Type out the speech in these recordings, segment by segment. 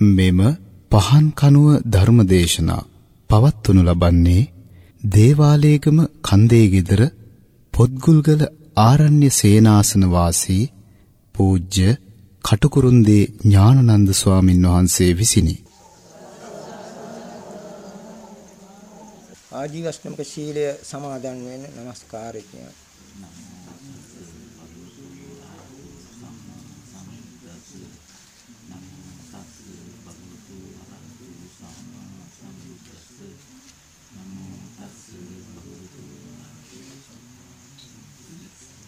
මෙම පහන් කනුව ධර්මදේශනා පවත්වනු ලබන්නේ දේවාලයේගම කන්දේ গিදර පොත්ගුල්ගල ආරණ්‍ය සේනාසන වාසී පූජ්‍ය කටුකුරුන්දී ඥානනන්ද ස්වාමින් වහන්සේ විසිනි. ආජීවශ්‍රමික ශීලය සමාදන් වෙන নমස්කාරය කියනවා.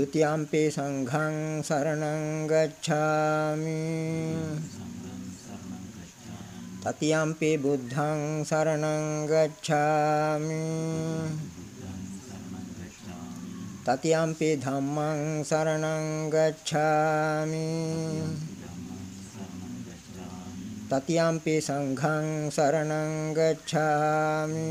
ဒ ුතියම්පි සංඝං සරණං ගච්ඡාමි තතියම්පි බුද්ධං සරණං ගච්ඡාමි තතියම්පි ධම්මං සරණං ගච්ඡාමි තතියම්පි සංඝං සරණං ගච්ඡාමි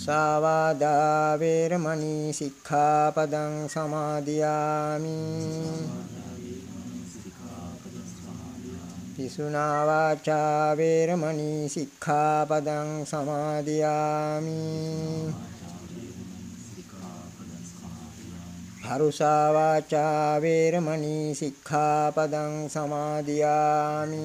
මුසාවාදා වේරමණී සික්ඛාපදං සමාදියාමි. පිසුනා වාචා වේරමණී සික්ඛාපදං සමාදියාමි. හරුසා වාචා වේරමණී සික්ඛාපදං සමාදියාමි.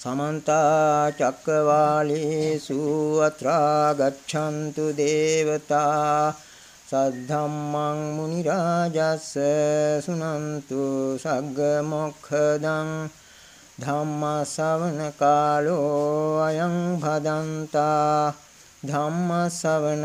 සමන්ත චක්කවාලේසු අත්‍රා ගච්ඡන්තු දේවතා සද්ධම්මං මුනි රාජස්ස සුනන්තු සග්ග මොක්ඛදං ධම්ම ශවන කාලෝ අයං භදන්තා ධම්ම ශවන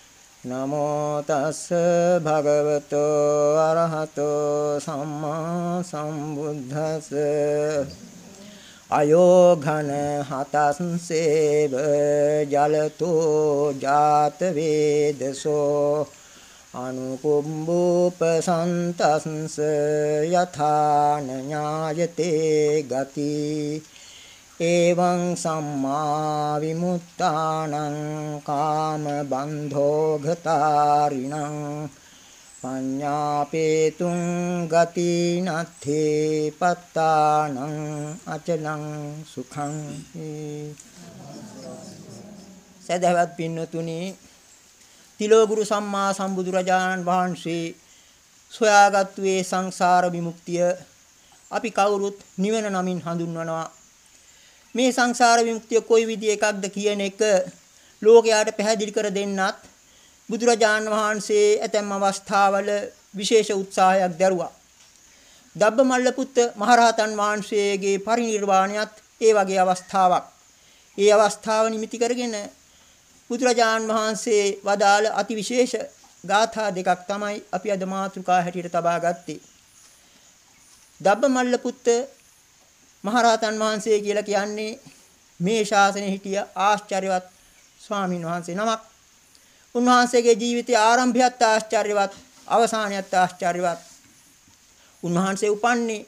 නමෝ තස්ස භගවතෝ අරහතෝ සම්මා සම්බුද්දස්ස. අයෝඝන හතස්සේව ජලතෝ ජාත වේදසෝ. අනුකුම්බුපසන්තස්ස යථාන ඥායතේ ගති. එවං සම්මා විමුක්තානං කාම බන්ධෝ ගතාරිණං පඤ්ඤාපේතුං ගති නත්තේ පත්තානං අචලං සුඛං සදහවත් පින්නතුනි තිලෝගුරු සම්මා සම්බුදුරජාණන් වහන්සේ සොයාගත් වේ සංසාර විමුක්තිය අපි කවුරුත් නිවන නමින් හඳුන්වනවා. මේ සංසාර විමුක්තිය කොයි විදිහ එකක්ද කියන එක ලෝකයාට පැහැදිලි කර දෙන්නත් බුදුරජාන් වහන්සේ ඇතැම් අවස්ථාවල විශේෂ උත්සාහයක් දැරුවා. දබ්බමල්ල පුත්ත මහරහතන් වහන්සේගේ පරිණිරවාණයත් ඒ වගේ අවස්ථාවක්. ඒ අවස්ථාව නිමිති කරගෙන බුදුරජාන් වහන්සේ වදාළ අතිවිශේෂ ගාථා දෙකක් තමයි අපි අද මාතෘකා හැටියට තබා ගත්තේ. දබ්බමල්ල පුත්ත මහරහතන් වහන්සේ කියලා කියන්නේ මේ ශාසනයේ හිටිය ආශ්චර්යවත් ස්වාමින් වහන්සේ නමක්. උන්වහන්සේගේ ජීවිතයේ ආරම්භයත් ආශ්චර්යවත්, අවසානයත් ආශ්චර්යවත්. උන්වහන්සේ උපන්නේ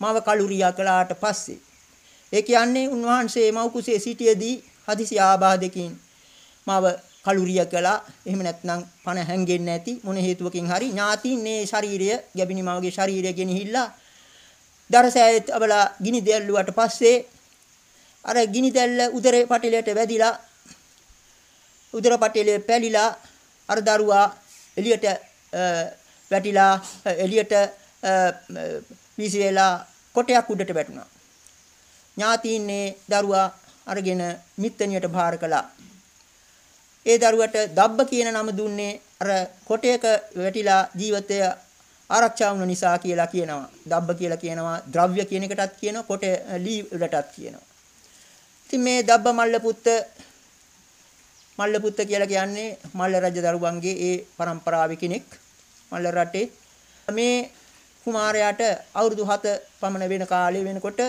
මව කලුරියා කළාට පස්සේ. ඒ කියන්නේ උන්වහන්සේ මව් කුසේ සිටියේදී හදිසි ආබාධකින් මව කලුරිය කළා. එහෙම නැත්නම් පණ හැංගෙන්නේ නැති මොන හේතුවකින් හරි ඥාතින් මේ ශරීරය ගැබිනි මවගේ ශරීරය ගෙනහිල්ලා දරසෑයත් අවලා ගිනි දැල්ලුවට පස්සේ අර ගිනි දැල්ල උදරේ පටිලයට වැදිලා උදර පටිලේ පැලිලා අර දරුවා එළියට වැටිලා එළියට වීසි වෙලා කොටයක් උඩට වැටුණා. ඥාතීන්නේ දරුවා අරගෙන මිත්තනියට භාර කළා. ඒ දරුවට දබ්බ කියන නම දුන්නේ අර කොටයක වැටිලා ජීවිතය ආරක්ෂා වුණ නිසා කියලා කියනවා. දබ්බ කියලා කියනවා. ද්‍රව්‍ය කියන එකටත් කියනවා. කොට ලී වලටත් කියනවා. ඉතින් මේ දබ්බ මල්ල පුත්ත මල්ල පුත්ත කියලා කියන්නේ මල්ල රජ දරුවන්ගේ ඒ પરම්පරාවේ කෙනෙක්. මල්ල රටේ මේ කුමාරයාට අවුරුදු 7 පමණ වෙන කාලේ වෙනකොට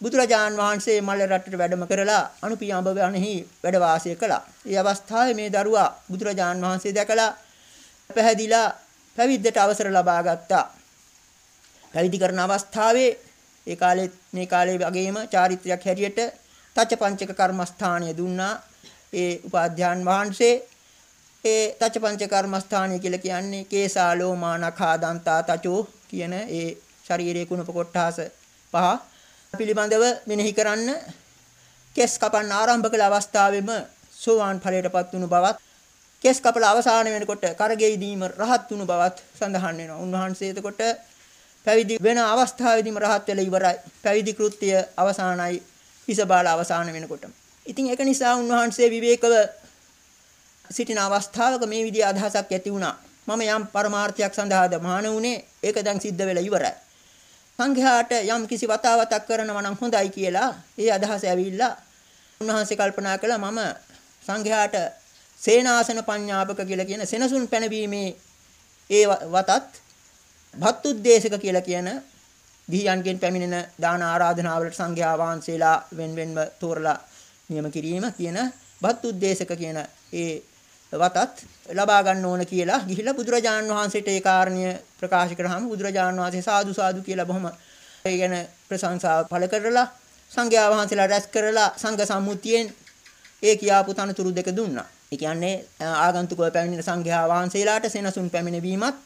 බුදුරජාන් වහන්සේ මල්ල රටට වැඩම කරලා අනුපියඹ වනෙහි වැඩ වාසය කළා. ඒ අවස්ථාවේ මේ දරුවා බුදුරජාන් වහන්සේ දැකලා පැහැදිලා පැවිද්දට අවසර ලබා ගත්තා. පැවිදි කරන අවස්ථාවේ ඒ කාලේ මේ කාලේ වගේම චාරිත්‍රයක් හැටියට තචපංචක කර්මස්ථානය දුන්නා. ඒ උපාධ්‍යාන් වහන්සේ ඒ තචපංච කර්මස්ථානය කියලා කියන්නේ කේසාලෝ මානඛා දන්තා තචෝ කියන ඒ ශරීරයේ කුණප කොට්ටාස පහ පිළිබඳව මෙනෙහි කරන්න කෙස් කපන්න ආරම්භ කළ අවස්ථාවේම සෝවාන් ඵලයටපත් වුණු බවත් කෙස් කපල අවසාන වෙනකොට කරගෙයිදීම රහත් වුණු බවත් සඳහන් වෙනවා. උන්වහන්සේ එතකොට පැවිදි වෙන අවස්ථාවේදීම රහත් වෙලා ඉවරයි. පැවිදි කෘත්‍ය අවසానයි හිස බාල අවසාන වෙනකොට. ඉතින් ඒක නිසා උන්වහන්සේ විවේකව සිටින අවස්ථාවක මේ විදිහ අදහසක් ඇති වුණා. මම යම් පරමාර්ථයක් සඳහාද මහාන වුණේ ඒක දැන් සිද්ධ වෙලා ඉවරයි. සංඝයාට යම් කිසි වතාවතක් කරනවා නම් හොඳයි කියලා ඒ අදහස ඇවිල්ලා උන්වහන්සේ කල්පනා කළා මම සංඝයාට සේනාසන පඤ්ඤාපක කියලා කියන සෙනසුන් පැනවීමේ ඒ වතත් භත්තුද්දේශක කියලා කියන ගිහියන්ගෙන් පැමිණෙන දාන ආරාධනාවලට සංඝයා වහන්සේලා වෙන වෙනම තෝරලා නියම කිරීම කියන භත්තුද්දේශක කියන ඒ වතත් ලබා ගන්න ඕන කියලා ගිහිලා බුදුරජාන් වහන්සේට ඒ කාරණය ප්‍රකාශ කරාම බුදුරජාන් වහන්සේ සාදු සාදු කියලා බොහොම ඒ ගැන ප්‍රශංසාව පළ කරලා සංඝයා වහන්සේලා රැස් කරලා සංඝ සම්මුතියෙන් ඒ කියාපු තනතුරු දෙක දුන්නා. ඒ කියන්නේ ආගන්තුකව පැමිණෙන සංඝයා වහන්සේලාට සෙනසුන් පැමිණවීමත්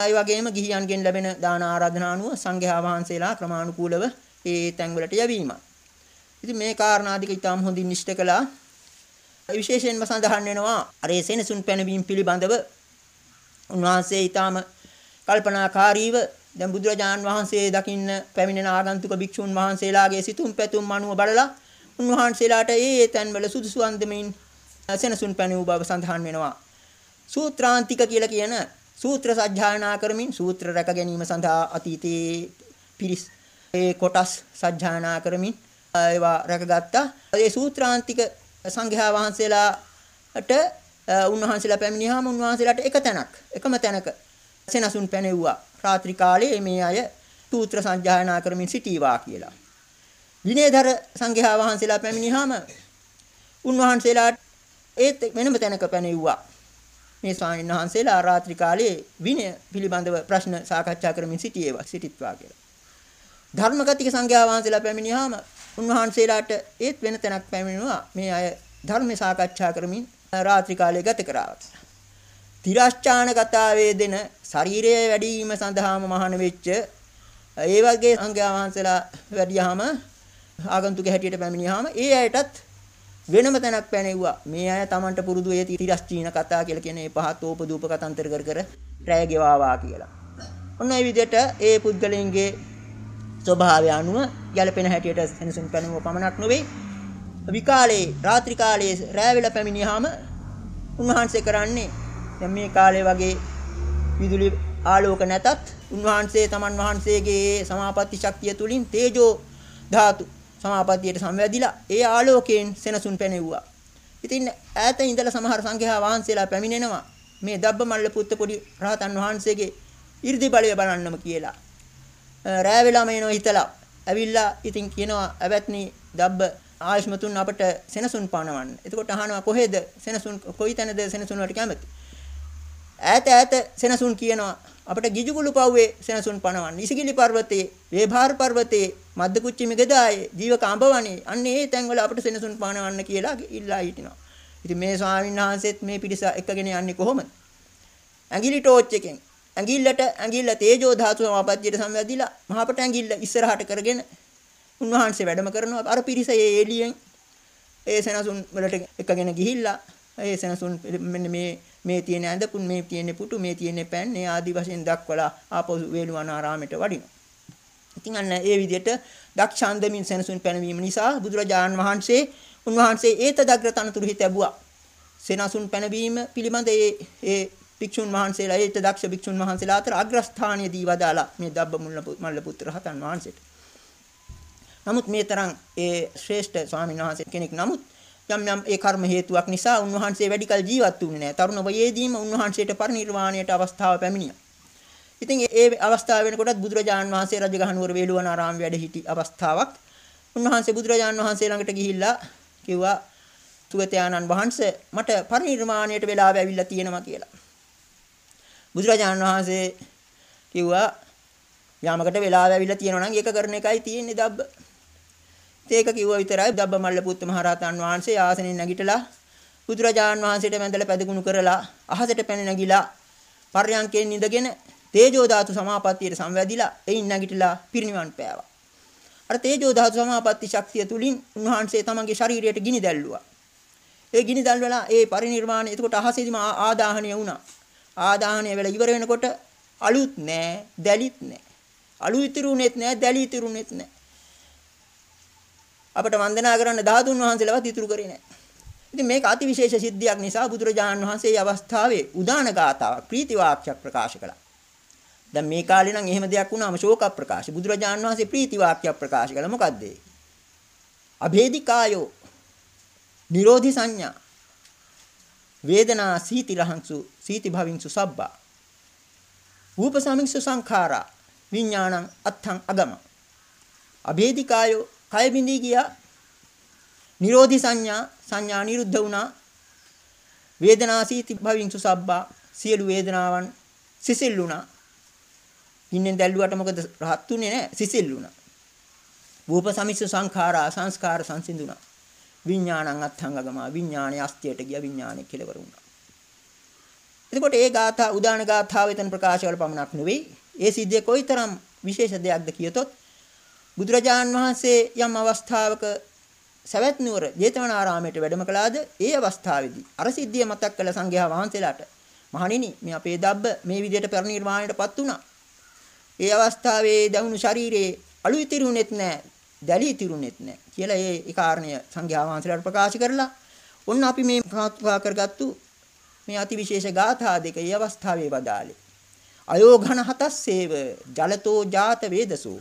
ඒ වගේම ගිහියන්ගෙන් ලැබෙන දාන ආරාධනා අනුව සංඝයා වහන්සේලා ක්‍රමානුකූලව ඒ තැන්වලට යැවීමත්. ඉතින් මේ කාරණාදික ඊටාම් හොඳින් නිෂ්ඨ කළා. විශේෂයෙන්ම සඳහන් වෙනවා අර සෙනසුන් පැනවීම පිළිබඳව උන්වහන්සේ ඊටාම කල්පනාකාරීව දැන් බුදුරජාන් වහන්සේ දකින්න පැමිණෙන ආගන්තුක භික්ෂුන් වහන්සේලාගේ සිතුම් පැතුම් අනුව බලලා උන්වහන්සේලාට ඒ ඒ තැන්වල සුදුසු අන්දමින් සෙනසුන් පැනවූ බව සඳහන් වෙනවා. සූත්‍රාන්තික කියලා කියන සූත්‍ර සජ්ජායනා කරමින් සූත්‍ර රැක ගැනීම සඳහා අතීතයේ පිරිස් ඒ කොටස් සජ්ජායනා කරමින් ඒවා රැකගත්තා. ඒ සූත්‍රාන්තික සංඝයා වහන්සේලාට උන්වහන්සේලා පැමිණියාම උන්වහන්සේලාට එක තැනක් එකම තැනක සෙනසුන් පැනෙව්වා. රාත්‍රී කාලයේ මේ අය සූත්‍ර සජ්ජායනා කරමින් සිටීවා කියලා. විනයධර සංඝයා වහන්සේලා පැමිණියාම උන්වහන්සේලාට ඒත් වෙනම තැනක පැනෙව්වා. මේ ස්වාමීන් වහන්සේලා රාත්‍රී කාලයේ විනය පිළිබඳව ප්‍රශ්න සාකච්ඡා කරමින් සිටියේවා සිටිත්වා කියලා. ධර්මගතික සංඝයා වහන්සේලා පැමිණියාම උන්වහන්සේලාට ඒත් වෙන තැනක් පැමිණුවා මේ අය ධර්ම සාකච්ඡා කරමින් රාත්‍රී කාලය ගත කරා. තිරස්චාන කතාවේ දෙන ශරීරයේ වැඩිවීම සඳහාම මහාන වෙච්ච ඒ වගේ සංඝයා වහන්සේලා වැඩියාම ආගන්තුක හැටියට පැමිණියාම ඒ අයටත් වෙනම තැනක් පැනෙව්වා. මේ අය Tamanට පුරුදු ඒ තිරස් චීන කතා කියලා කියන මේ පහත් ඕපදූප කතන්තර කර කර රැය ගෙවාවා කියලා. ඔන්න ඒ විදිහට ඒ පුද්ගලයන්ගේ ස්වභාවය අනුව ගැළපෙන හැටියට සෙනසුන් පැනුව පමණක් නොවේ. විකාලේ රාත්‍රී කාලයේ රැය වෙලා පැමිණියාම උන්වහන්සේ කරන්නේ දැන් මේ කාලේ වගේ විදුලි ආලෝක නැතත් උන්වහන්සේ තමන් වහන්සේගේ සමාපatti ශක්තිය තුලින් තේජෝ ධාතු සමාපත්තියට සම්වැදිලා ඒ ආලෝකයෙන් සෙනසුන් පැනෙව්වා. ඉතින් ඈත ඉඳලා සමහර සංඝයා වහන්සේලා පැමිණෙනවා මේ දබ්බමල්ල පුත්ත පොඩි රහතන් වහන්සේගේ 이르දි බලය බලන්නම කියලා. රෑ වෙලාම එනවා හිතලා. ඇවිල්ලා ඉතින් කියනවා ඇවැත්නි දබ්බ ආයෂ්මතුන් අපට සෙනසුන් පානවන්න. එතකොට අහනවා කොහෙද සෙනසුන් කොයිතැනද සෙනසුන් වලට කැමති? ඈත ඈත සෙනසුන් කියනවා අපට ගිජුගුළු පව්වේ සෙනසුන් පනවන්න. ඉසිගිලි පර්වතයේ, වේභාර පර්වතයේ, මද්දකුච්චි මෙගදායේ, ජීවක අඹවණේ අන්න ඒ තැන්වල අපට සෙනසුන් පනවන්න කියලා ඉල්ලා හිටිනවා. ඉතින් මේ ස්වාමීන් වහන්සේත් මේ පිරිස එක්කගෙන යන්නේ කොහොමද? ඇඟිලි ටෝච් එකෙන් ඇඟිල්ලට ඇඟිල්ල තේජෝ ධාතු සමාපත්තියට සම්වැදිලා මහපට ඇඟිල්ල ඉස්සරහට කරගෙන උන්වහන්සේ වැඩම කරනවා අර පිරිස ඒ එළියෙන් ඒ සෙනසුන් වලට එකගෙන ගිහිල්ලා ඒ සෙනසුන් මෙන්න මේ මේ තියෙන ඇඳපුන් මේ තියෙන පුටු මේ තියෙන පෑන් මේ ආදි වශයෙන් දක්වලා ආපහු වේළුවනාරාමයට වඩිනවා. ඉතින් අන්න ඒ විදිහට දක්ෂාන්දමින් සෙනසුන් පැනවීම නිසා බුදුරජාන් වහන්සේ උන්වහන්සේ ඒත දග්‍ර තනතුරු හිත ලැබුවා. සෙනසුන් පැනවීම පිළිබඳ ඒ ඒ භික්ෂුන් වහන්සේලා ඒත දක්ෂ භික්ෂුන් වහන්සේලා අතර අග්‍රස්ථානීය දී වදාලා මේ දබ්බ මල්ල පුත්‍ර රහතන් වහන්සේට. නමුත් මේ තරම් ඒ ශ්‍රේෂ්ඨ ස්වාමීන් වහන්සේ කෙනෙක් නමුත් යම් යම් ඒ කර්ම හේතුවක් නිසා උන්වහන්සේ වැඩිකල් ජීවත් වුණේ නැහැ. තරුණ වයේදීම උන්වහන්සේට පරිනිර්වාණයට අවස්ථාව පැමිණියා. ඉතින් ඒ අවස්ථාව වෙනකොටත් බුදුරජාණන් වහන්සේ රජගහනුවර වේළුවනාරාම වැඩ සිටි අවස්ථාවක්. උන්වහන්සේ බුදුරජාණන් වහන්සේ ළඟට ගිහිල්ලා කිව්වා සුගතයාණන් වහන්සේ මට පරිනිර්වාණයට වෙලාව ඇවිල්ලා තියෙනවා කියලා. බුදුරජාණන් වහන්සේ කිව්වා යාමකට වෙලාව ඇවිල්ලා තියෙනවා නම් ඒක කරන එකයි තියෙන්නේ දබ්බ. ඒක කිව්වා විතරයි දබ්බමල්ල පුත් මහරහතන් වහන්සේ ආසනෙන් නැගිටලා බුදුරජාණන් වහන්සේට මැදලා පැදගුණු කරලා අහසට පැන නැගිලා පර්යංකයෙන් ඉඳගෙන තේජෝ ධාතු සමාපත්තියට සංවැදිලා එයින් නැගිටලා පිරිනිවන් පෑවා. අර තේජෝ ධාතු සමාපatti ශක්තිය තුලින් උන්වහන්සේ තමන්ගේ ශරීරයට ගිනි දැල්ලුවා. ඒ ගිනි දැල්වලා ඒ පරිණිර්වාණය එතකොට අහසේදීම ආදාහණය වුණා. ආදාහණය වෙලා ඉවර වෙනකොට අලුත් නෑ, දැලිත් නෑ. අලු ඉතිරුනෙත් නෑ, දැලි ඉතිරුනෙත් නෑ. අපට වන්දනා කරන්න ධාතුන් වහන්සේලවත් ඉතුරු කරේ නැහැ. ඉතින් මේක අතිවිශේෂ සිද්ධියක් නිසා බුදුරජාණන් වහන්සේ මේ අවස්ථාවේ උදාන ගාතාවක් ප්‍රීති වාක්‍යයක් ප්‍රකාශ කළා. දැන් මේ කාලේ නම් එහෙම දෙයක් වුණාම ශෝක ප්‍රකාශ. බුදුරජාණන් වහන්සේ ප්‍රීති වාක්‍යයක් ප්‍රකාශ කළා. මොකද්ද ඒ? අභේදිකායෝ නිරෝධි සංඥා වේදනා සීති රහංසු සීති භවින්සු සබ්බා රූපසමින්සු සංඛාරා විඥානං අත්තං අගම අභේදිකායෝ කය බිඳී ගියා. නිරෝධි සංඥා සංඥා නිරුද්ධ වුණා. වේදනාසීති භවින්සු සබ්බා සියලු වේදනාවන් සිසිල්ුණා. ඉන්නේ දැල්ලුවට මොකද රහත් උනේ නැහැ සිසිල්ුණා. භූප සමිස්ස සංඛාරා සංස්කාර සංසිඳුණා. විඥානං අත්ංගගම විඥානයේ අස්තියට ගිය විඥානයේ කෙලවර වුණා. එතකොට ඒ ගාථා උදාන ගාථාව එතන ප්‍රකාශ වල පමණක් නෙවෙයි. ඒ සිද්ධිය කොයිතරම් විශේෂ දෙයක්ද කියතොත් බුදුරජාන් වහන්සේ යම් අවස්ථාවක සවැත් නුවර ජේතවනාරාමයට වැඩම කළාද ඒ අවස්ථාවේදී අර සිද්ධිය මතක් කළ සංඝයා වහන්සේලාට මහණෙනි මේ අපේ දබ්බ මේ විදිහට පරිණිරවාණයටපත් වුණා. ඒ අවස්ථාවේ දවුණු ශරීරයේ අලු ඉතිරුනෙත් නැහැ, දැලි ඉතිරුනෙත් නැහැ කියලා ඒ ඒ කාරණය සංඝයා වහන්සේලාට ප්‍රකාශ කරලා ඔන්න අපි මේ කාත්වා කරගත්තු මේ අතිවිශේෂ ගාථා දෙක ඒ අවස්ථාවේ වදාළේ. අයෝඝන හතස්සේව ජලතෝ ජාත වේදසෝ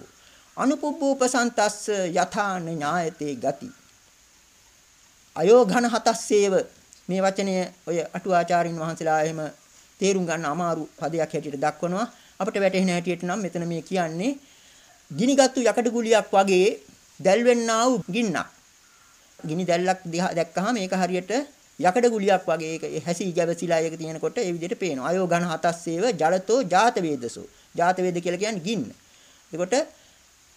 අනුපුබ්බූපසන්තස්ස යථාන ඥායතේ ගති. අයෝඝන හතස්සේව මේ වචනය ඔය අටුවාචාරින් වහන්සේලා එහෙම තේරුම් ගන්න අමාරු පදයක් හැටියට දක්වනවා. අපිට වැටහෙන හැටියට නම් මෙතන මේ කියන්නේ ගිනිගත්තු යකඩ ගුලියක් වගේ දැල්වෙන්නා වූ ගින්නක්. ගිනි දැල්ලක් දිහා දැක්කහම මේක හරියට යකඩ ගුලියක් වගේ ඒක හැසී ගැවසිලා ඒක තියෙනකොට ඒ විදිහට පේනවා. අයෝඝන හතස්සේව ජලතෝ ජාත වේදසෝ ජාත වේද කියලා කියන්නේ ගින්න. එතකොට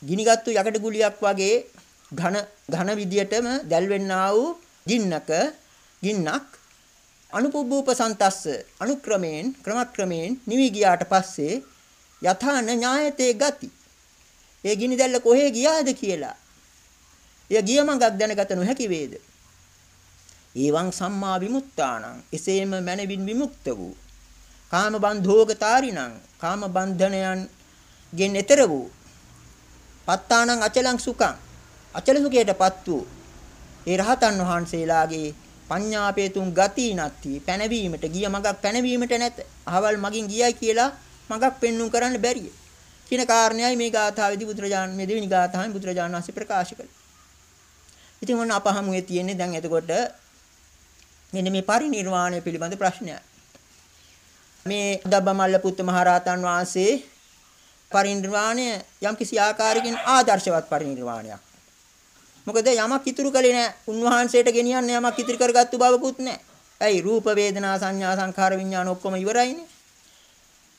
ගිනිගත්තු යකඩ ගුලියක් වගේ ඝන ඝන විදියටම දැල්වෙන්නා වූ ගින්නක ගින්නක් අනුපුබ්බූපසන්තස්ස අනුක්‍රමයෙන් ක්‍රමක්‍රමයෙන් නිවි ගියාට පස්සේ යථාන ඥායතේ ගති. ඒ ගිනි දැල්ල කොහේ ගියාද කියලා. එය ගිය මඟක් දැනගත නොහැකි වේද? ඒවං සම්මා විමුක්තානං. එසේම මනවින් විමුක්ත වූ. කාම බන්ධෝගතාරිණං කාම බන්ධනයන් ගෙන් එතර වූ. පත්තානං අචලං සුඛං අචල සුඛයටපත් වූ ඒ රහතන් වහන්සේලාගේ පඤ්ඤාපේතුන් ගති නැති පැනවීමට ගිය මගක් පැනවීමට නැත. අහවල් මගින් ගියයි කියලා මගක් පෙන්눔 කරන්න බැරිය. කියන කාරණයයි මේ ගාථාවේදී බුදුරජාණන් මේ දෙවෙනි ගාථාවෙන් බුදුරජාණන් වහන්සේ ප්‍රකාශ කළේ. ඉතින් ඔන්න අපහමුවේ තියෙන්නේ දැන් එතකොට මෙන්න මේ පරිණිරවාණය පිළිබඳ ප්‍රශ්නයක්. මේ දබ්බමල්ල පුත්ත මහරහතන් වහන්සේ පරිණිරවාණය යම්කිසි ආකාරයකින් ආදර්ශවත් පරිණිරවාණයක්. මොකද යමක් ඉතුරු කළේ නැහැ. උන්වහන්සේට ගෙනියන්න යමක් ඉතිරි කරගත්තු බවකුත් නැහැ. ඇයි රූප වේදනා සංඥා සංඛාර විඥාන ඔක්කොම ඉවරයිනේ.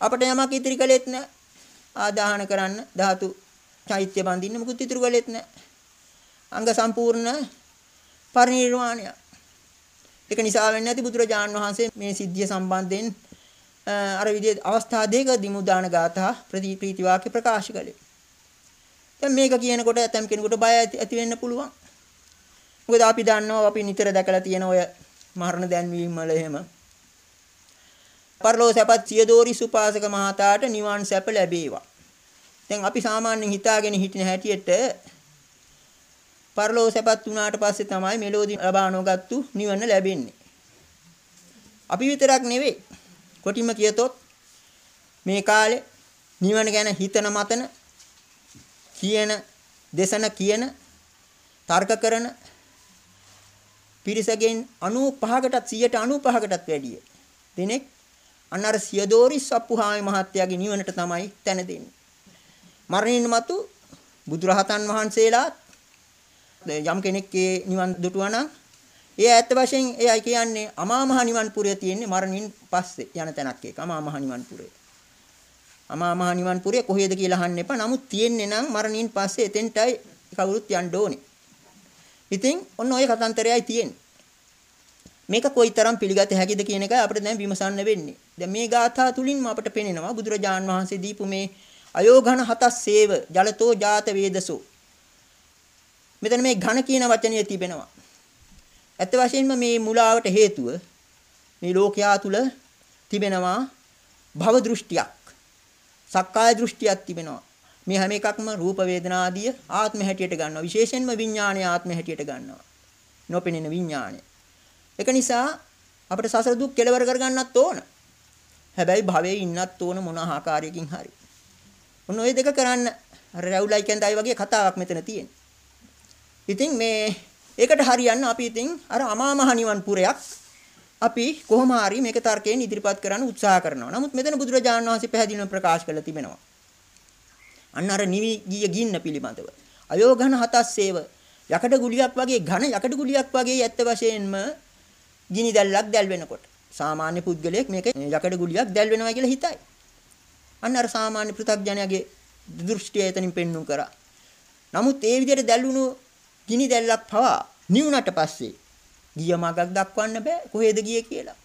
අපිට යමක් ඉතිරි කළෙත් නැහැ. ආදාහන කරන්න ධාතු චෛත්‍ය බඳින්න මොකුත් ඉතුරු කළෙත් නැහැ. අංග සම්පූර්ණ පරිණිරවාණය. ඒක නිසා වෙන්නේ නැති බුදුරජාණන් වහන්සේ මේ සිද්ධිය සම්බන්ධයෙන් අර විදිහේ අවස්ථා දෙක දිමුදාන ගාථා ප්‍රතිප්‍රීති වාක්‍ය ප්‍රකාශ කළේ. දැන් මේක කියනකොට ඇතම් කෙනෙකුට බය ඇති වෙන්න පුළුවන්. මොකද අපි දන්නවා අපි නිතර දැකලා තියෙන ඔය මරණ දැන්වීම වල එහෙම පරලෝ සැපත් සියදෝරි සුපාසක මහතාට නිවන් සැප ලැබේවා. දැන් අපි සාමාන්‍යයෙන් හිතාගෙන හිටින හැටියට පරලෝ සැපත් වුණාට පස්සේ තමයි මෙලෝදි ලබා නොගත්තු නිවන ලැබෙන්නේ. අපි විතරක් නෙවෙයි. කොටිම කියතොත් මේ කාලේ නිවන ගැන හිතන මතන කියන දේශන කියන තර්ක කරන පිරිසගෙන් 95කටත් 195කටත් වැඩිය දෙනෙක් අන්න අර සියදෝරිස් අප්පුහාමි මහත්තයාගේ නිවනට තමයි තැන දෙන්නේ. මරණින් මතු බුදුරහතන් වහන්සේලා යම් කෙනෙක්ගේ නිවන් දුටුවා නම් ඒ ඇත්ත වශයෙන් එයයි කියන්නේ අමා මහ නිවන් පුරය තියෙන්නේ මරණින් පස්සේ යන තැනක් ඒක අමා මහ නිවන් පුරය. අමා මහ නිවන් පුරය කොහේද කියලා අහන්න එපා. නමුත් තියෙන්නේ නම් මරණින් පස්සේ එතෙන්ටයි කවුරුත් යන්න ඕනේ. ඉතින් ඔන්න ඔය කතන්තරයයි තියෙන්නේ. මේක කොයිතරම් පිළිගත හැකිද කියන එකයි අපිට දැන් විමසන්න වෙන්නේ. දැන් මේ ගාථා තුලින්ම අපිට පේනවා බුදුරජාන් වහන්සේ දීපු මේ අයෝඝන හතස් සේව ජලතෝ ජාත වේදසෝ. මෙතන මේ ඝන කියන වචනය තිබෙනවා. ඇත්ත වශයෙන්ම මේ මුලාවට හේතුව මේ ලෝකයා තුල තිබෙනවා භව දෘෂ්ටියක්. සක්කාය දෘෂ්ටියක් තිබෙනවා. මේ හැම එකක්ම රූප වේදනා ආදිය ආත්ම හැටියට ගන්නවා. විශේෂයෙන්ම විඥානය ආත්ම හැටියට ගන්නවා. නොපෙනෙන විඥානය. ඒක නිසා අපිට සසර දුක් කෙලවර කරගන්නත් ඕන. හැබැයි භවයේ ඉන්නත් ඕන මොන ආකාරයකින් හරි. ඔන්න ඔය දෙක කරන්න අර රැවුලයි කැන්දයි වගේ කතාවක් මෙතන තියෙනවා. ඉතින් මේ ඒකට හරියන්න අපි ඉතින් අර අමා මහ නිවන් පුරයක් අපි කොහොම හරි මේක තර්කයෙන් ඉදිරිපත් කරන්න උත්සාහ කරනවා. නමුත් මෙතන බුදුරජාණන් වහන්සේ පැහැදිලිව ප්‍රකාශ කරලා තිබෙනවා. අන්න අර නිවි ගිය ගින්න පිළිබඳව. අයෝඝන හතස්සේව යකඩ ගුලියක් වගේ ඝන යකඩ ගුලියක් වගේ ඇත්ත වශයෙන්ම ගිනි දැල්ලක් දැල් වෙනකොට සාමාන්‍ය පුද්ගලයෙක් මේක යකඩ ගුලියක් දැල් වෙනවා කියලා හිතයි. අන්න අර සාමාන්‍ය පෘථග්ජනයාගේ දෘෂ්ටිය එතනින් පෙන්눔 කරා. නමුත් ඒ විදිහට දැල්ුණු ගිනි දැල්ලක් පවා නිවුණට පස්සේ ගිය මගක් දක්වන්න බෑ කොහෙද ගියේ කියලා.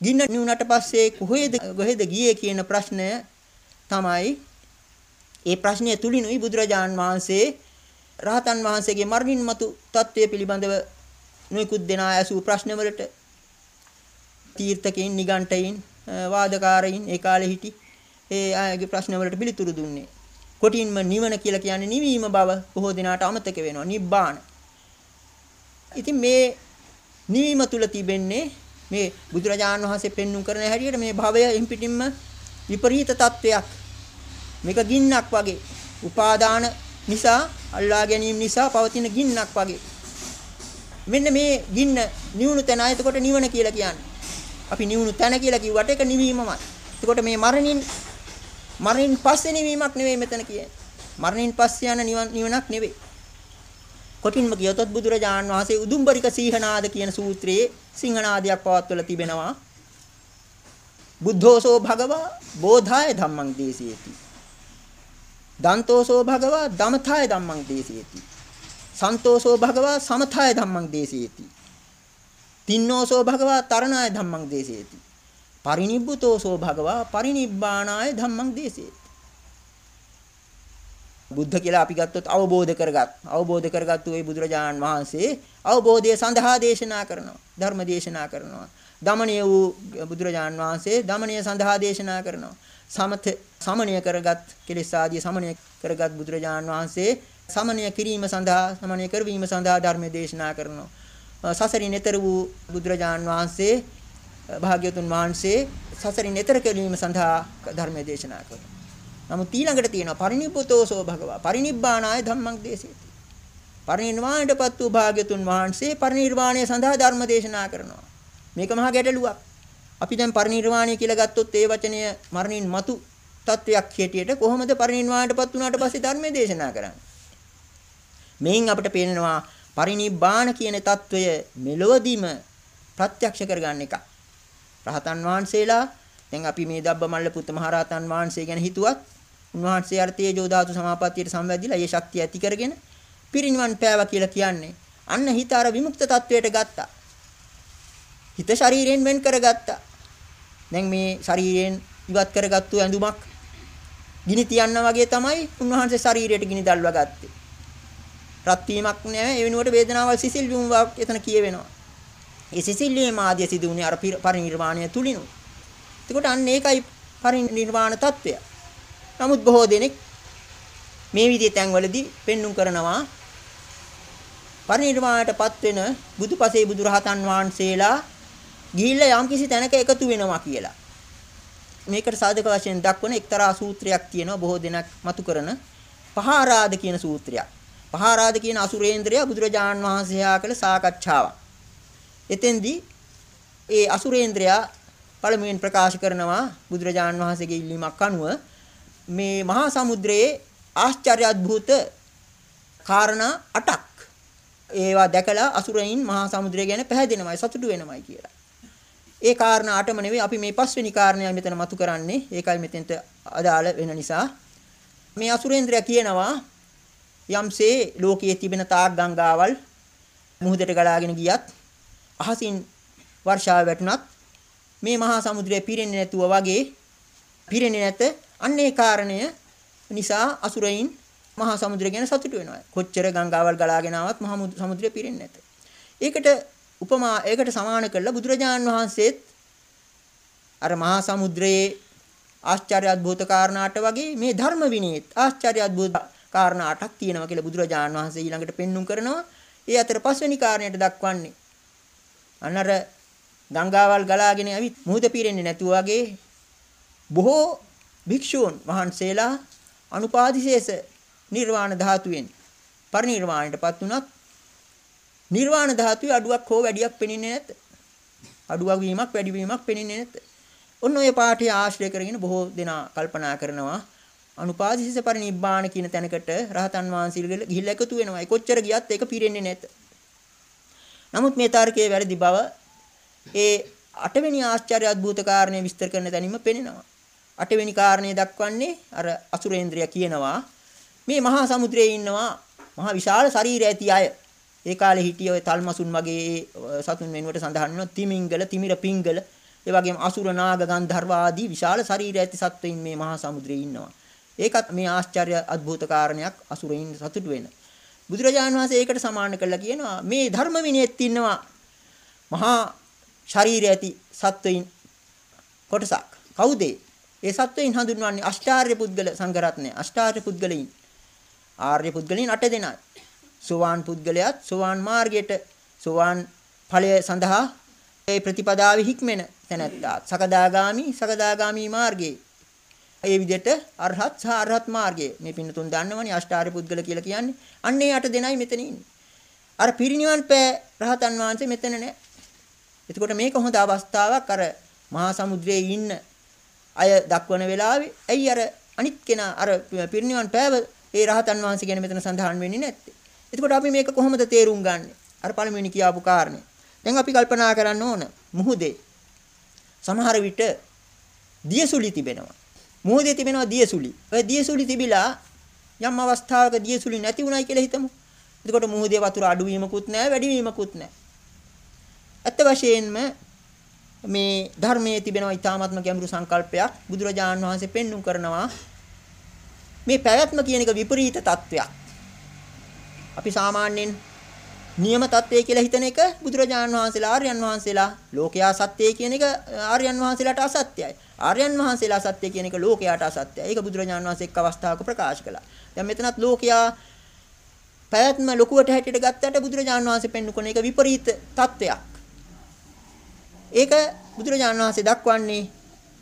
ගින්න නිවුණට පස්සේ කොහෙද කොහෙද ගියේ කියන ප්‍රශ්නය තමයි ඒ ප්‍රශ්නය තුලිනුයි බුදුරජාන් වහන්සේ රහතන් වහන්සේගේ මරණින් මතු தત્ත්වය පිළිබඳව නොයෙකුත් දෙනා ඇසූ ප්‍රශ්නවලට තීර්ථකයින් නිගණ්ඨයින් වාදකාරයින් ඒ කාලේ හිටි ඒ අයගේ ප්‍රශ්නවලට පිළිතුරු දුන්නේ. කොටින්ම නිවන කියලා කියන්නේ නිවීම බව බොහෝ දිනාට අමතක වෙනවා. නිබ්බාන. ඉතින් මේ නිවීම තුල තිබෙන්නේ මේ බුදුරජාණන් වහන්සේ පෙන්눔 කරන හැටියට මේ භවය ඉම්පිටින්ම විපරීත තත්වයක්. මේක ගින්නක් වගේ. උපාදාන නිසා අල්ලා ගැනීම නිසා පවතින ගින්නක් වගේ. මෙන්න මේ ගින්න නිවුණු තැන එතකොට නිවන කියලා කියන්නේ. අපි නිවුණු තැන කියලා කිව්වට ඒක නිවීමමයි. එතකොට මේ මරණින් මරණින් පස්සේ නිවීමක් නෙවෙයි මෙතන කියන්නේ. මරණින් පස්සේ යන නිවන නිවනක් නෙවෙයි. කොටින්ම කියතොත් බුදුරජාණන් වහන්සේ උදුම්බරික සීහනාද කියන සූත්‍රයේ සිංහනාදයක් පවත්වලා තිබෙනවා. බුද්ධෝසෝ භගවා බෝධාය ධම්මං දේශේති. දන්තෝසෝ භගවා දමථාය ධම්මං දේශේති. සන්තෝෂෝ භගවා සමථාය ධම්මං දේශේති. තින්නෝසෝ භගවා තරණාය ධම්මං දේශේති. පරිනිබ්බුතෝසෝ භගවා පරිනිබ්බානාය ධම්මං දේශේති. බුද්ධ කියලා අපි ගත්තොත් අවබෝධ කරගත් අවබෝධ කරගත්තු ඒ බුදුරජාණන් වහන්සේ අවබෝධය සඳහා දේශනා කරනවා ධර්ම දේශනා කරනවා දමණය වූ බුදුරජාණන් වහන්සේ දමණය සඳහා දේශනා කරනවා සමත සමණය කරගත් කෙලෙස් ආදී සමණය කරගත් බුදුරජාණන් වහන්සේ සමනය කිරීම සඳහා සමනය කරවීම සඳහා ධර්ම දේශනා කරනවා. සසරින් එතර වූ බුදුරජාන් වහන්සේ භාග්‍යවතුන් වහන්සේ සසරින් එතර කෙරීම සඳහා ධර්මයේ දේශනා කළා. නමුත් ඊළඟට තියෙනවා පරිනිබ්බුතෝසෝ භගවා පරිනිබ්බානාය ධම්මං දේශේති. පරිනිර්වාණයටපත් වූ භාග්‍යතුන් වහන්සේ පරිනිර්වාණය සඳහා ධර්ම දේශනා කරනවා. මේක මහා ගැටලුවක්. අපි දැන් පරිනිර්වාණය කියලා ගත්තොත් ඒ වචනය මරණින් මතු තත්වයක් හැටියට කොහොමද පරිනිර්වාණයටපත් වුණාට පස්සේ ධර්මයේ දේශනා කරන්නේ? මේන් අපිට පේනවා පරිනිබ්බාන කියන తত্ত্বය මෙලොවදීම ප්‍රත්‍යක්ෂ කරගන්න එකක්. රහතන් වහන්සේලා දැන් අපි මේ දබ්බමල්ල පුත් මහරහතන් වහන්සේ ගැන හිතුවත් උන්වහන්සේ අර තේජෝ ධාතු සමාපත්තියට සම්වැදිලා ඒ ශක්තිය ඇති කරගෙන පිරිනිවන් පෑවා කියලා කියන්නේ අන්න හිත අර විමුක්ත තත්වයට ගත්තා. හිත ශරීරයෙන් වෙන් කරගත්තා. දැන් මේ ශරීරයෙන් ඉවත් කරගත්තු ඇඳුමක් ගිනි තියන්න වගේ තමයි උන්වහන්සේ ශරීරයට ගිනි දැල්වා ගත්තේ. රත් වීමක් නෑ ඒ වෙනුවට වේදනාවල් සිසිල් වීමක් එතන කියවෙනවා. ඒ සිසිල්ලීම ආදිය සිදු වුණේ අර පරිනිර්වාණය තුලිනුයි. එතකොට අන්න ඒකයි පරිනිර්වාණ తත්වය. නමුත් බොහෝ දෙනෙක් මේ විදිහේ තැන්වලදී පෙන්눔 කරනවා පරිනිර්වාණයටපත් වෙන බුදුපසේ බුදුරහතන් වහන්සේලා ගිහිල්ලා යම්කිසි තැනක එකතු වෙනවා කියලා. මේකට සාධක වශයෙන් දක්වන එක්තරා සූත්‍රයක් තියෙනවා බොහෝ දෙනෙක් මතු කරන පහාරාද කියන සූත්‍රයක්. පහාරාද කියන අසුරේන්ද්‍රයා බුදුරජාන් වහන්සේ හා කළ සාකච්ඡාවක්. එතෙන්දී ඒ අසුරේන්ද්‍රයා පළමුවෙන් ප්‍රකාශ කරනවා බුදුරජාන් වහන්සේගේ ඉල්ලීමක් අනුව මේ මහා සමුද්‍රයේ ආශ්චර්ය අద్භූත කාරණා 8ක් ඒවා දැකලා අසුරයින් මහා සමුද්‍රය ගැන පැහැදෙනවයි සතුටු වෙනවයි කියලා. ඒ කාරණා අටම නෙවෙයි අපි මේ පස්වෙනි කාරණය මෙතන මතු කරන්නේ. ඒකයි මෙතෙන්ට අදාළ වෙන නිසා. මේ අසුරේන්ද්‍රයා කියනවා යම්සේ ලෝකයේ තිබෙන තාක් ගංගාවල් මුහුදට ගලාගෙන ගියත් අහසින් වර්ෂාව වැටුණත් මේ මහා සමුද්‍රය පිරෙන්නේ නැතුව වගේ පිරෙන්නේ නැත අන්නේ කාරණය නිසා අසුරයින් මහා සමුද්‍රය ගැන සතුටු වෙනවා. කොච්චර ගංගාවල් ගලාගෙන ආවත් මහා සමුද්‍රය පිරෙන්නේ නැත. ඒකට උපමා ඒකට සමාන කළා බුදුරජාන් වහන්සේත් අර මහා සමුද්‍රයේ ආශ්චර්ය අද්භූත කාරණාට වගේ මේ ධර්ම විනීත් ආශ්චර්ය අද්භූත කාරණාටක් තියෙනවා කියලා බුදුරජාන් වහන්සේ ඊළඟට පෙන්눔 කරනවා. ඒ අතර පස්වෙනි කාරණයට දක්වන්නේ අන්නර ගංගාවල් ගලාගෙන ඇවිත් මුහුද පිරෙන්නේ නැතුව වගේ බොහෝ භික්ෂූන් වහන්සේලා අනුපාදිශේෂ නිර්වාණ ධාතුවෙන් පරිනිර්වාණයටපත් උනත් නිර්වාණ ධාතුවේ අඩුවක් හෝ වැඩියක් පෙනෙන්නේ නැත. අඩුවක් වීමක් වැඩි වීමක් පෙනෙන්නේ නැත. ඔන්න ඔය පාඨය ආශ්‍රය කරගෙන බොහෝ දෙනා කල්පනා කරනවා අනුපාදිශ පරිනිබ්බාණ කියන තැනකට රහතන් වහන්සේලා ගිහිල්ලා එකතු වෙනවා. ඒ කොච්චර ගියත් ඒක පිරෙන්නේ නැත. නමුත් මේ තර්කයේ වැරදි බව ඒ අටවෙනි ආශ්චර්ය අද්භූත කාරණය විස්තර කරන තැනින්ම පෙනෙනවා. අටවෙනි කාරණය දක්වන්නේ අර අසුරේන්ද්‍රය කියනවා මේ මහා සමුද්‍රයේ ඉන්නවා මහා විශාල ශරීර ඇති අය. ඒ කාලේ හිටිය ඔය තල්මසුන් වගේ සතුන් වෙනුවට සඳහන් වෙනවා තිමිංගල, තිමිර පිංගල, ඒ වගේම අසුර නාග ගන්ධර්ව ආදී විශාල ශරීර ඇති සත්වයින් මේ මහා සමුද්‍රයේ ඉන්නවා. ඒකත් මේ ආශ්චර්ය අද්භූත කාරණයක් අසුරයින් සතුට වෙනවා. බුදුරජාණන් වහන්සේ ඒකට සමාන කළා කියනවා මේ ධර්ම විනයෙත් ඉන්නවා මහා ශරීරය ඇති සත්වයින් කොටසක්. කවුද? ඒ සත්වයින් හඳුන්වන්නේ අෂ්ටාර්ය පුද්ගල සංඝරත්නය. අෂ්ටාර්ය පුද්ගලයින්. ආර්ය පුද්ගලයින් 8 දෙනායි. සෝවාන් පුද්ගලයාත් සෝවාන් මාර්ගයට සෝවාන් ඵලය සඳහා ඒ ප්‍රතිපදාවේ හික්මෙන තැනැත්තා. සකදාගාමි සකදාගාමි මාර්ගයේ. ඒ විදිහට අරහත් සහ අරහත් මාර්ගයේ මේ පින්නතුන් දන්නවනේ අෂ්ටාර්ය පුද්ගල කියලා කියන්නේ. අන්න ඒ 8 දෙනයි මෙතන ඉන්නේ. අර පිරිනිවන් පෑ රහතන් වහන්සේ මෙතන නෑ. එතකොට මේක හොඳ අවස්ථාවක් අර මහා සමුද්‍රයේ ඉන්න අය දක්වන වෙලාවේ ඇයි අර අනිත් කෙනා අර පිරිනිවන් පෑව ඒ රහතන් වහන්සේ ගැන මෙතන සඳහන් වෙන්නේ නැත්තේ. එතකොට අපි මේක කොහොමද තේරුම් ගන්නෙ? අර පළමුවෙනි කියාපු කාරණේ. දැන් අපි කල්පනා කරන්න ඕන මුහුදේ සමහර විට දියසුලි තිබෙනවා. මොහොතේ තිබෙනවා දියසුලි. ඔය දියසුලි තිබිලා යම් අවස්ථාවක දියසුලි නැති වුණයි කියලා හිතමු. එතකොට මුහුදේ වතුර අඩු වීමකුත් නැහැ, වැඩි වීමකුත් නැහැ. අත් වශයෙන්ම මේ ධර්මයේ තිබෙනවා ඊ타මාත්ම ගැඹුරු සංකල්පයක් බුදුරජාණන් වහන්සේ පෙන්눔 කරනවා. මේ පැවැත්ම කියන එක විපරීත తත්වයක්. අපි සාමාන්‍යයෙන් නියම தත්ත්වය කියලා හිතන එක බුදුරජාණන් වහන්සේලා ආර්යයන් වහන්සේලා ලෝකයා සත්‍යය කියන එක ආර්යයන් වහන්සේලාට අසත්‍යයි. ආර්යයන් වහන්සේලා සත්‍ය කියන එක ලෝකයාට අසත්‍යයි. ඒක බුදුරජාණන් වහන්සේ එක් අවස්ථාවක ප්‍රකාශ කළා. දැන් මෙතනත් ලෝකයා පැවැත්ම ලොකුවට හැටියට ගත්තට බුදුරජාණන් වහන්සේ පෙන්වු කරන එක විපරීත தත්වයක්. ඒක බුදුරජාණන් වහන්සේ දක්වන්නේ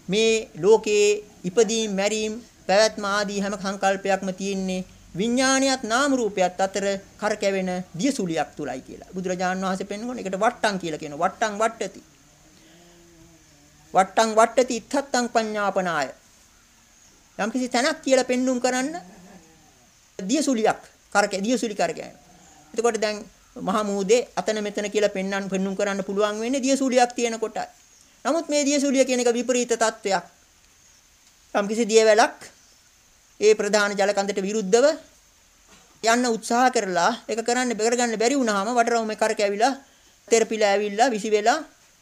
මේ ලෝකයේ ඉපදීම් මැරීම් පැවැත්ම ආදී හැම සංකල්පයක්ම තියෙන්නේ විඥානියත් නාම රූපයත් අතර කරකැවෙන දියසුලියක් තුලයි කියලා. බුදුරජාණන් වහන්සේ පෙන්වන එකට වට්ටම් කියලා කියනවා. වට්ටම් වට්ටති. වට්ටම් වට්ටති ඉත්තත්තං පඤ්ඤාපනාය. යම්කිසි තැනක් කියලා පෙන්눔 කරන්න දියසුලියක් කරක දියසුලි කරකැවෙන. එතකොට දැන් මහා මූදේ අතන මෙතන කියලා පෙන්වන්න පෙන්눔 කරන්න පුළුවන් වෙන්නේ දියසුලියක් තියෙන කොටයි. නමුත් මේ දියසුලිය කියන එක විපරීත තත්වයක්. යම්කිසි දියවැලක් ඒ ප්‍රධාන ජල කඳට විරුද්ධව යන්න උත්සාහ කරලා ඒක කරන්න බෙරගන්න බැරි වුණාම වටරවුමේ කරකැවිලා තෙරපිලා ඇවිල්ලා විසි වෙලා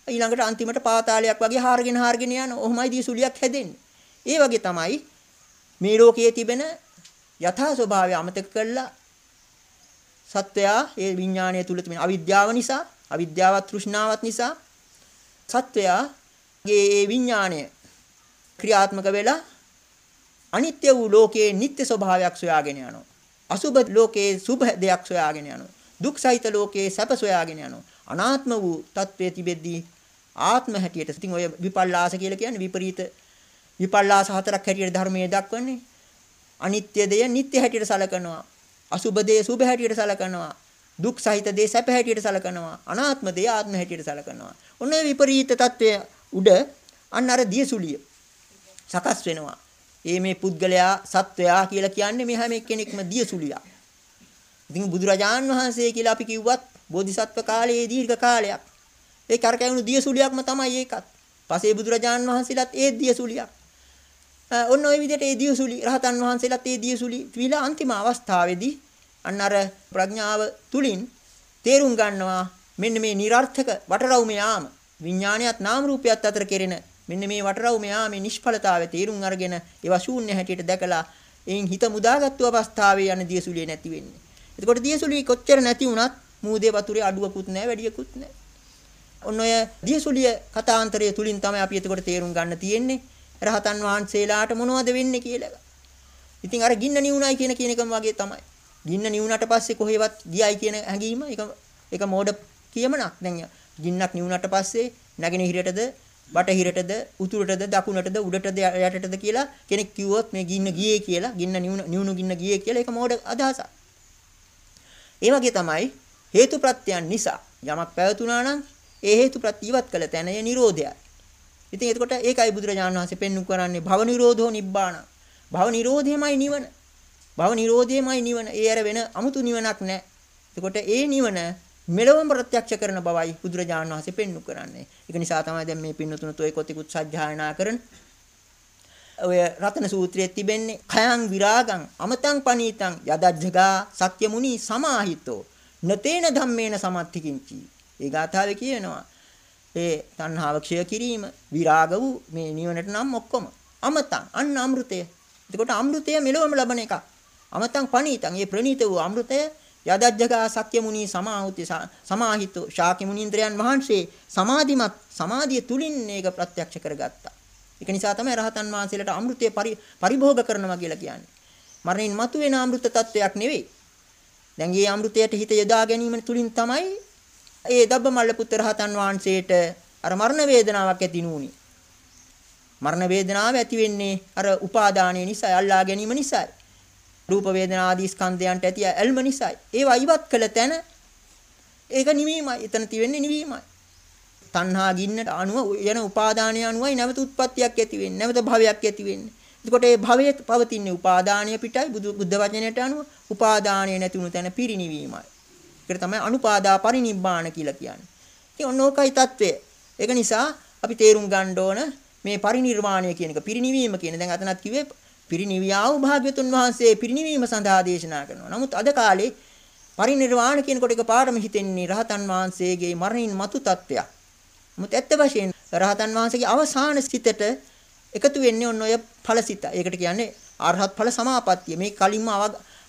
ඊළඟට අන්තිමට පාතාලයක් වගේ හාරගෙන හාරගෙන යන ඔහොමයි දියසුලියක් හැදෙන්නේ. ඒ වගේ තමයි මේ ලෝකයේ තිබෙන යථා ස්වභාවය අමතක කළා සත්වයා ඒ විඥාණය තුල තිබෙන අවිද්‍යාව නිසා අවිද්‍යාවත් තෘෂ්ණාවත් නිසා සත්වයාගේ ඒ විඥාණය ක්‍රියාත්මක වෙලා අනිත්‍ය වූ ලෝකයේ නිත්‍ය ස්වභාවයක් සොයාගෙන යනවා. අසුබ ලෝකයේ සුභ දෙයක් සොයාගෙන යනවා. දුක් සහිත ලෝකයේ සැප සොයාගෙන යනවා. අනාත්ම වූ తත්වයේ තිබෙද්දී ආත්ම හැටියට ඉතින් ඔය විපල්ලාස කියලා කියන්නේ විපරීත විපල්ලාස හතරක් හැටියට ධර්මයේ දක්වන්නේ. අනිත්‍ය දෙය නිත්‍ය හැටියට සලකනවා. අසුබ දෙය සුභ හැටියට සලකනවා. දුක් සහිත දේ සැප හැටියට සලකනවා. අනාත්ම දේ ආත්ම හැටියට සලකනවා. ඔන්න විපරීත తත්වය උඩ අන්න අර දියසුලිය සකස් වෙනවා. ඒ මේ පුද්ගලයා සත්වයා කියලා කියන්නේ මේ හැම එක්කෙනෙක්ම දියසුලියක්. ඉතින් බුදුරජාන් වහන්සේ කියලා අපි කිව්වත් බෝධිසත්ව කාලයේ දීර්ඝ කාලයක්. ඒ කරකැවුණු දියසුලියක්ම තමයි ඒකත්. පසේ බුදුරජාන් වහන්සේලාත් ඒ දියසුලියක්. ඔන්න ওই විදිහට ඒ දියසුලි රහතන් වහන්සේලාත් ඒ දියසුලි විලා අන්තිම අවස්ථාවේදී අන්න අර ප්‍රඥාව තුලින් තේරුම් ගන්නවා මෙන්න මේ નિરර්ථක වටරවුම යාම විඥානයත් නාම රූපයත් අතර කෙරෙන මෙන්න මේ වටරවුම යාමේ නිෂ්ඵලතාවය තේරුම් අරගෙන ඒවා ශූන්‍ය හැටියට දැකලා එයින් හිත මුදාගත්තු අවස්ථාවේ යන දියසුලිය නැති වෙන්නේ. එතකොට දියසුලිය කොච්චර නැති වුණත් මූදේ වතුරේ අඩුවකුත් නැහැ වැඩියකුත් නැහැ. ඔන්න ඔය දියසුලිය කතාන්තරය තුලින් තමයි අපි එතකොට තේරුම් ගන්න තියෙන්නේ. රහතන් වහන්සේලාට මොනවද වෙන්නේ කියලා. ඉතින් අර ගින්න නිවුණයි කියන කියන එකම වගේ තමයි. ගින්න නිවුණට පස්සේ කොහෙවත් ගියයි කියන හැඟීම ඒක ඒක මෝඩ කියමනක්. දැන් ගින්නක් නිවුණට පස්සේ නැගෙනහිරටද බටහිරටද උතුරටද දකුණටද උඩටද යටටද කියලා කෙනෙක් කිව්වොත් මේ ගින්න ගියේ කියලා ගින්න නිවුණු ගින්න ගියේ කියලා ඒක මෝඩ අදහසක්. ඒ වගේ තමයි හේතු ප්‍රත්‍යයන් නිසා යමක් පැවතුනා නම් ඒ හේතු ප්‍රත්‍ය ඉවත් කළ තැන ඒ නිරෝධයයි. ඉතින් එතකොට ඒකයි බුදුරජාණන් වහන්සේ පෙන්වු කරන්නේ භව නිරෝධෝ නිබ්බාන. භව නිරෝධයමයි නිවන. භව නිරෝධයමයි නිවන. ඒ අර වෙන 아무තු නිවනක් නැහැ. එතකොට ඒ නිවන මෙලොවම ප්‍රත්‍යක්ෂ කරන බවයි බුදුරජාණන් වහන්සේ පෙන්වු කරන්නේ. ඒක නිසා තමයි දැන් මේ පින්නතුණු toy කොතිකුත් සජ්ජායනා කරන ඔය රතන සූත්‍රයේ තිබෙන්නේ khයං විරාගං අමතං පනීතං යදජ්ජගා සත්‍ය මුනි සමාහිතෝ නතේන ධම්මේන සමත්තිකින්චි. ඒ ගාථාවේ කියනවා ඒ තණ්හාව ක්ෂය කිරීම විරාග වූ මේ නිවනට නම් ඔක්කොම අමතං අන්න අමෘතය. එතකොට අමෘතය මෙලොවම ලබන එකක්. අමතං පනීතං මේ ප්‍රණීත වූ අමෘතය යදජ්ජගා සක්්‍ය මුනි සමාහුති සමාහිතෝ ශාකි මුනින්ද්‍රයන් වහන්සේ සමාධිමත් සමාධිය තුලින් මේක ප්‍රත්‍යක්ෂ කරගත්තා. ඒක නිසා තමයි රහතන් වහන්සේලාට අමෘතය පරිභෝග කරනවා කියලා කියන්නේ. මරණින් මතුවෙන අමෘත තත්වයක් නෙවෙයි. දැන් මේ අමෘතයට හිත යොදා ගැනීම තුලින් තමයි ඒ දබ්බමල්ල පුත්‍ර රහතන් වහන්සේට අර මරණ වේදනාවක් ඇති නුනේ. මරණ වේදනාව ඇති වෙන්නේ අර උපාදානය නිසා, අල්ලා ගැනීම නිසායි. රූප වේදනා ආදී ස්කන්ධයන්ට ඇති ඇල්ම නිසායි. ඒවා ඉවත් කළ තැන ඒක නිවීමයි. එතන තියෙන්නේ නිවීමයි. තණ්හා ගින්නට අනුව යන උපාදානය අනුවයි නැවත උත්පත්තියක් ඇති වෙන්නේ. නැවත භවයක් ඇති වෙන්නේ. එතකොට මේ භවයේ පවතින උපාදානීය පිටයි බුදු බුද්ධ වචනයට අනුව උපාදානීය නැතිුණු තැන පිරිනිවීමයි. ඒකට තමයි අනුපාදා පරිනිබ්බාන කියලා කියන්නේ. ඉතින් ඔන්න ඕකයි தત્ත්වය. ඒක නිසා අපි තේරුම් ගන්න ඕන මේ පරිනිර්වාණය කියන එක පිරිනිවීම කියන. දැන් අතනත් කිව්වේ පිරිනිවියා වූ භාග්‍යතුන් වහන්සේ පිරිනිවීම සඳහා දේශනා කරනවා. නමුත් අද කාලේ පරිනිර්වාණ කියනකොට එක පාඩම හිතෙන්නේ රහතන් වහන්සේගේ මරණින් මතු තත්වයක්. නමුත් ඇත්ත වශයෙන් රහතන් වහන්සේගේ අවසාන සිතට එකතු වෙන්නේ ඔන්න ඔය ඵලසිත. ඒකට කියන්නේ අරහත් ඵල සමාපත්තිය. මේ කලින්ම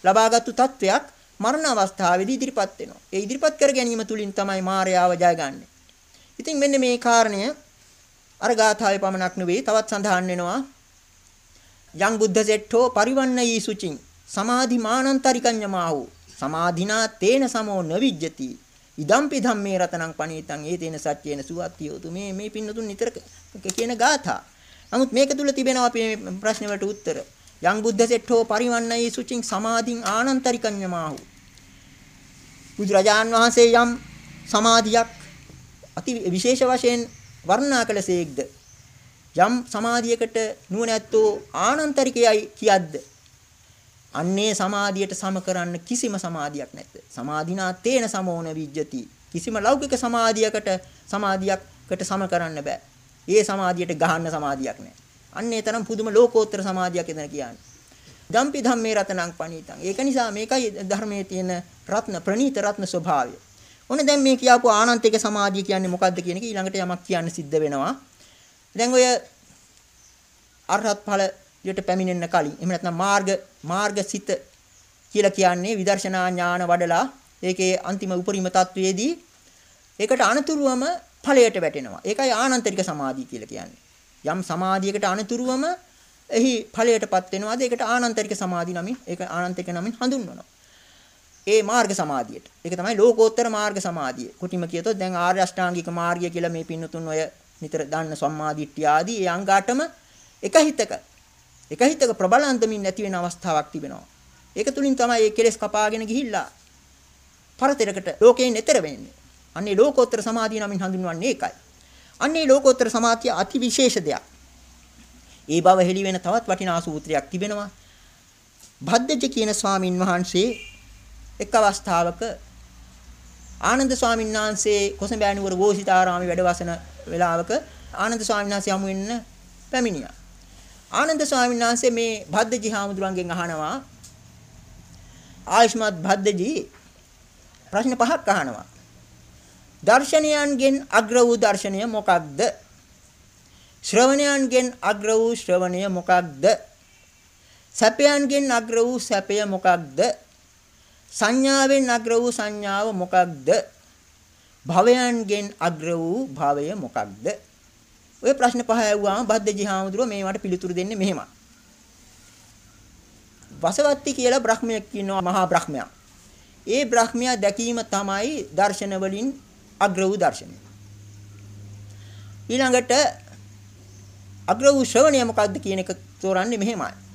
ලබාගත්තු තත්වයක් මරණ අවස්ථාවේදී ඉදිරිපත් වෙනවා. ඒ ඉදිරිපත් කර ගැනීම තුලින් තමයි මායාව ජයගන්නේ. ඉතින් මෙන්න මේ කාරණය අර ගාථාවේ පමණක් නෙවෙයි තවත් සඳහන් වෙනවා යං බුද්ධ සෙට්ඨෝ පරිවන්නයි සුචින් සමාධි මානන්තරිකඤ්ඤමාහු සමාධිනා තේන සමෝ නවිජ්ජති ඉදම්පි ධම්මේ රතනං පණීතං ඒ තේන සත්‍යේන සුවත්තියෝතු මේ මේ පින්නතුන් නිතර කියන ගාථා නමුත් මේක තුල තිබෙනවා අපි මේ ප්‍රශ්න වලට උත්තර. යං බුද්ධ සෙට්ඨෝ පරිවන්නයි සුචින් සමාධින් ආනන්තරිකඤ්ඤමාහු. බුදුරජාන් වහන්සේ යම් සමාධියක් අති විශේෂ වශයෙන් වර්ණනා කළසේක්ද යම් සමාධියකට නුවණැත්තෝ ආනන්තරිකයයි කියද්ද අන්නේ සමාධියට සම කරන්න කිසිම සමාධියක් නැත. සමාධිනා තේන සමෝන විජ්ජති. කිසිම ලෞකික සමාධියකට සමාධියකට සම කරන්න බෑ. ඒ සමාධියට ගහන්න සමාධියක් නැහැ. අන්නේ තරම් පුදුම ලෝකෝත්තර සමාධියක් එතන කියන්නේ. දම්පි ධම්මේ රතනං පණීතං. ඒක නිසා මේකයි ධර්මයේ තියෙන රත්න ප්‍රණීත රත්න ස්වභාවය. ඔන්න දැන් මේ කියපු ආනන්තික සමාධිය කියන්නේ මොකද්ද කියන එක ඊළඟට යමක් කියන්න සිද්ධ වෙනවා. දැන් ඔය අරහත් ඵලයට පැමිණෙන්න කලින් එහෙම නැත්නම් මාර්ග මාර්ගසිත කියලා කියන්නේ විදර්ශනා ඥාන වඩලා ඒකේ අන්තිම උපරිම තත්වයේදී ඒකට අනතුරුවම ඵලයට වැටෙනවා. ඒකයි ආනන්තරික සමාධිය කියලා කියන්නේ. යම් සමාධියකට අනතුරුවම එහි ඵලයටපත් වෙනවාද ඒකට ආනන්තරික සමාධි නමින් ඒක ආනන්තරික නමින් හඳුන්වනවා. ඒ මාර්ග සමාධියට. ඒක තමයි ලෝකෝත්තර මාර්ග සමාධිය. කුටිම කියතොත් දැන් ආර්ය අෂ්ටාංගික මාර්ගය කියලා මේ පින්නතුන් ඔය නිතර දන්න සම්මාදිට්ඨිය ආදී ඒ අංගාටම එක හිතක එක හිතක ප්‍රබලන්තමින් නැති වෙන අවස්ථාවක් තිබෙනවා. ඒක තුලින් තමයි මේ කෙලෙස් කපාගෙන ගිහිල්ලා පරතරකට ලෝකයෙන් එතර වෙන්නේ. අන්නේ ලෝකෝත්තර සමාධිය නමින් හඳුන්වන්නේ ඒකයි. අන්නේ ලෝකෝත්තර සමාධිය අති විශේෂ දෙයක්. ඒ බව හෙළි වෙන තවත් වටිනා සූත්‍රයක් තිබෙනවා. භද්දජ කියන ස්වාමින් වහන්සේ එක් අවස්ථාවක ආනන්ද ස්වාමීන් වහන්සේ කොසඹෑනුවර ගෝසිතාරාමේ වැඩවසන වෙලාවක ආනන්ද ස්වාමීන් වහන්සේ හමු වෙන්න පැමිණියා. ආනන්ද ස්වාමීන් වහන්සේ මේ භද්දජි හාමුදුරන්ගෙන් අහනවා ආයුෂ්මත් භද්දජි ප්‍රශ්න පහක් අහනවා. දර්ශනයන්ගෙන් අග්‍ර වූ දර්ශනය මොකක්ද? ශ්‍රවණයන්ගෙන් අග්‍ර වූ ශ්‍රවණය මොකක්ද? සැපයන්ගෙන් අග්‍ර වූ සැපය මොකක්ද? සංඥාවෙන් අග්‍ර වූ සංඥාව මොකක්ද? භවයන්ගෙන් අග්‍ර වූ භවය මොකක්ද? ඔය ප්‍රශ්න පහ ඇහුවාම බද්දජි හාමුදුරුව මේවට පිළිතුරු දෙන්නේ මෙහෙමයි. වසවත්ති කියලා බ්‍රහ්මයෙක් ඉන්නවා මහා බ්‍රහ්මයා. ඒ බ්‍රහ්මයා දැකීම තමයි දර්ශන වලින් අග්‍ර වූ දර්ශනය. ඊළඟට අග්‍ර වූ ශ්‍රවණය මොකක්ද කියන එක තෝරන්නේ මෙහෙමයි.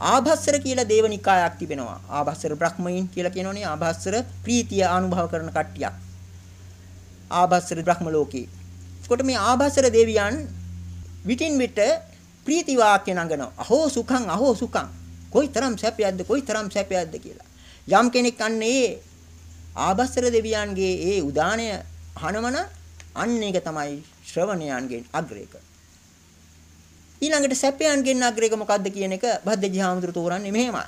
ආභස්සර කියලා දේවනිකායක් තිබෙනවා. ආභස්සර බ්‍රහ්මයින් කියලා කියනෝනේ ආභස්සර ප්‍රීතිය අනුභව කරන කට්ටියක්. ආභස්සර බ්‍රහ්ම ලෝකේ. එතකොට මේ ආභස්සර දෙවියන් විටින් විට ප්‍රීති වාක්‍ය නඟනවා. අහෝ සුඛං අහෝ සුඛං. කොයිතරම් සැපයක්ද කොයිතරම් සැපයක්ද කියලා. යම් කෙනෙක් අන්නේ ආභස්සර දෙවියන්ගේ ඒ උදානය අහනවන අන්න ඒක තමයි ශ්‍රවණයන්ගෙන් අග්‍රේක. ඊළඟට සැපයන්ගෙන් අග්‍රේක මොකද්ද කියන එක බද්දජි හාමුදුරු තෝරන්නේ මෙහෙමයි.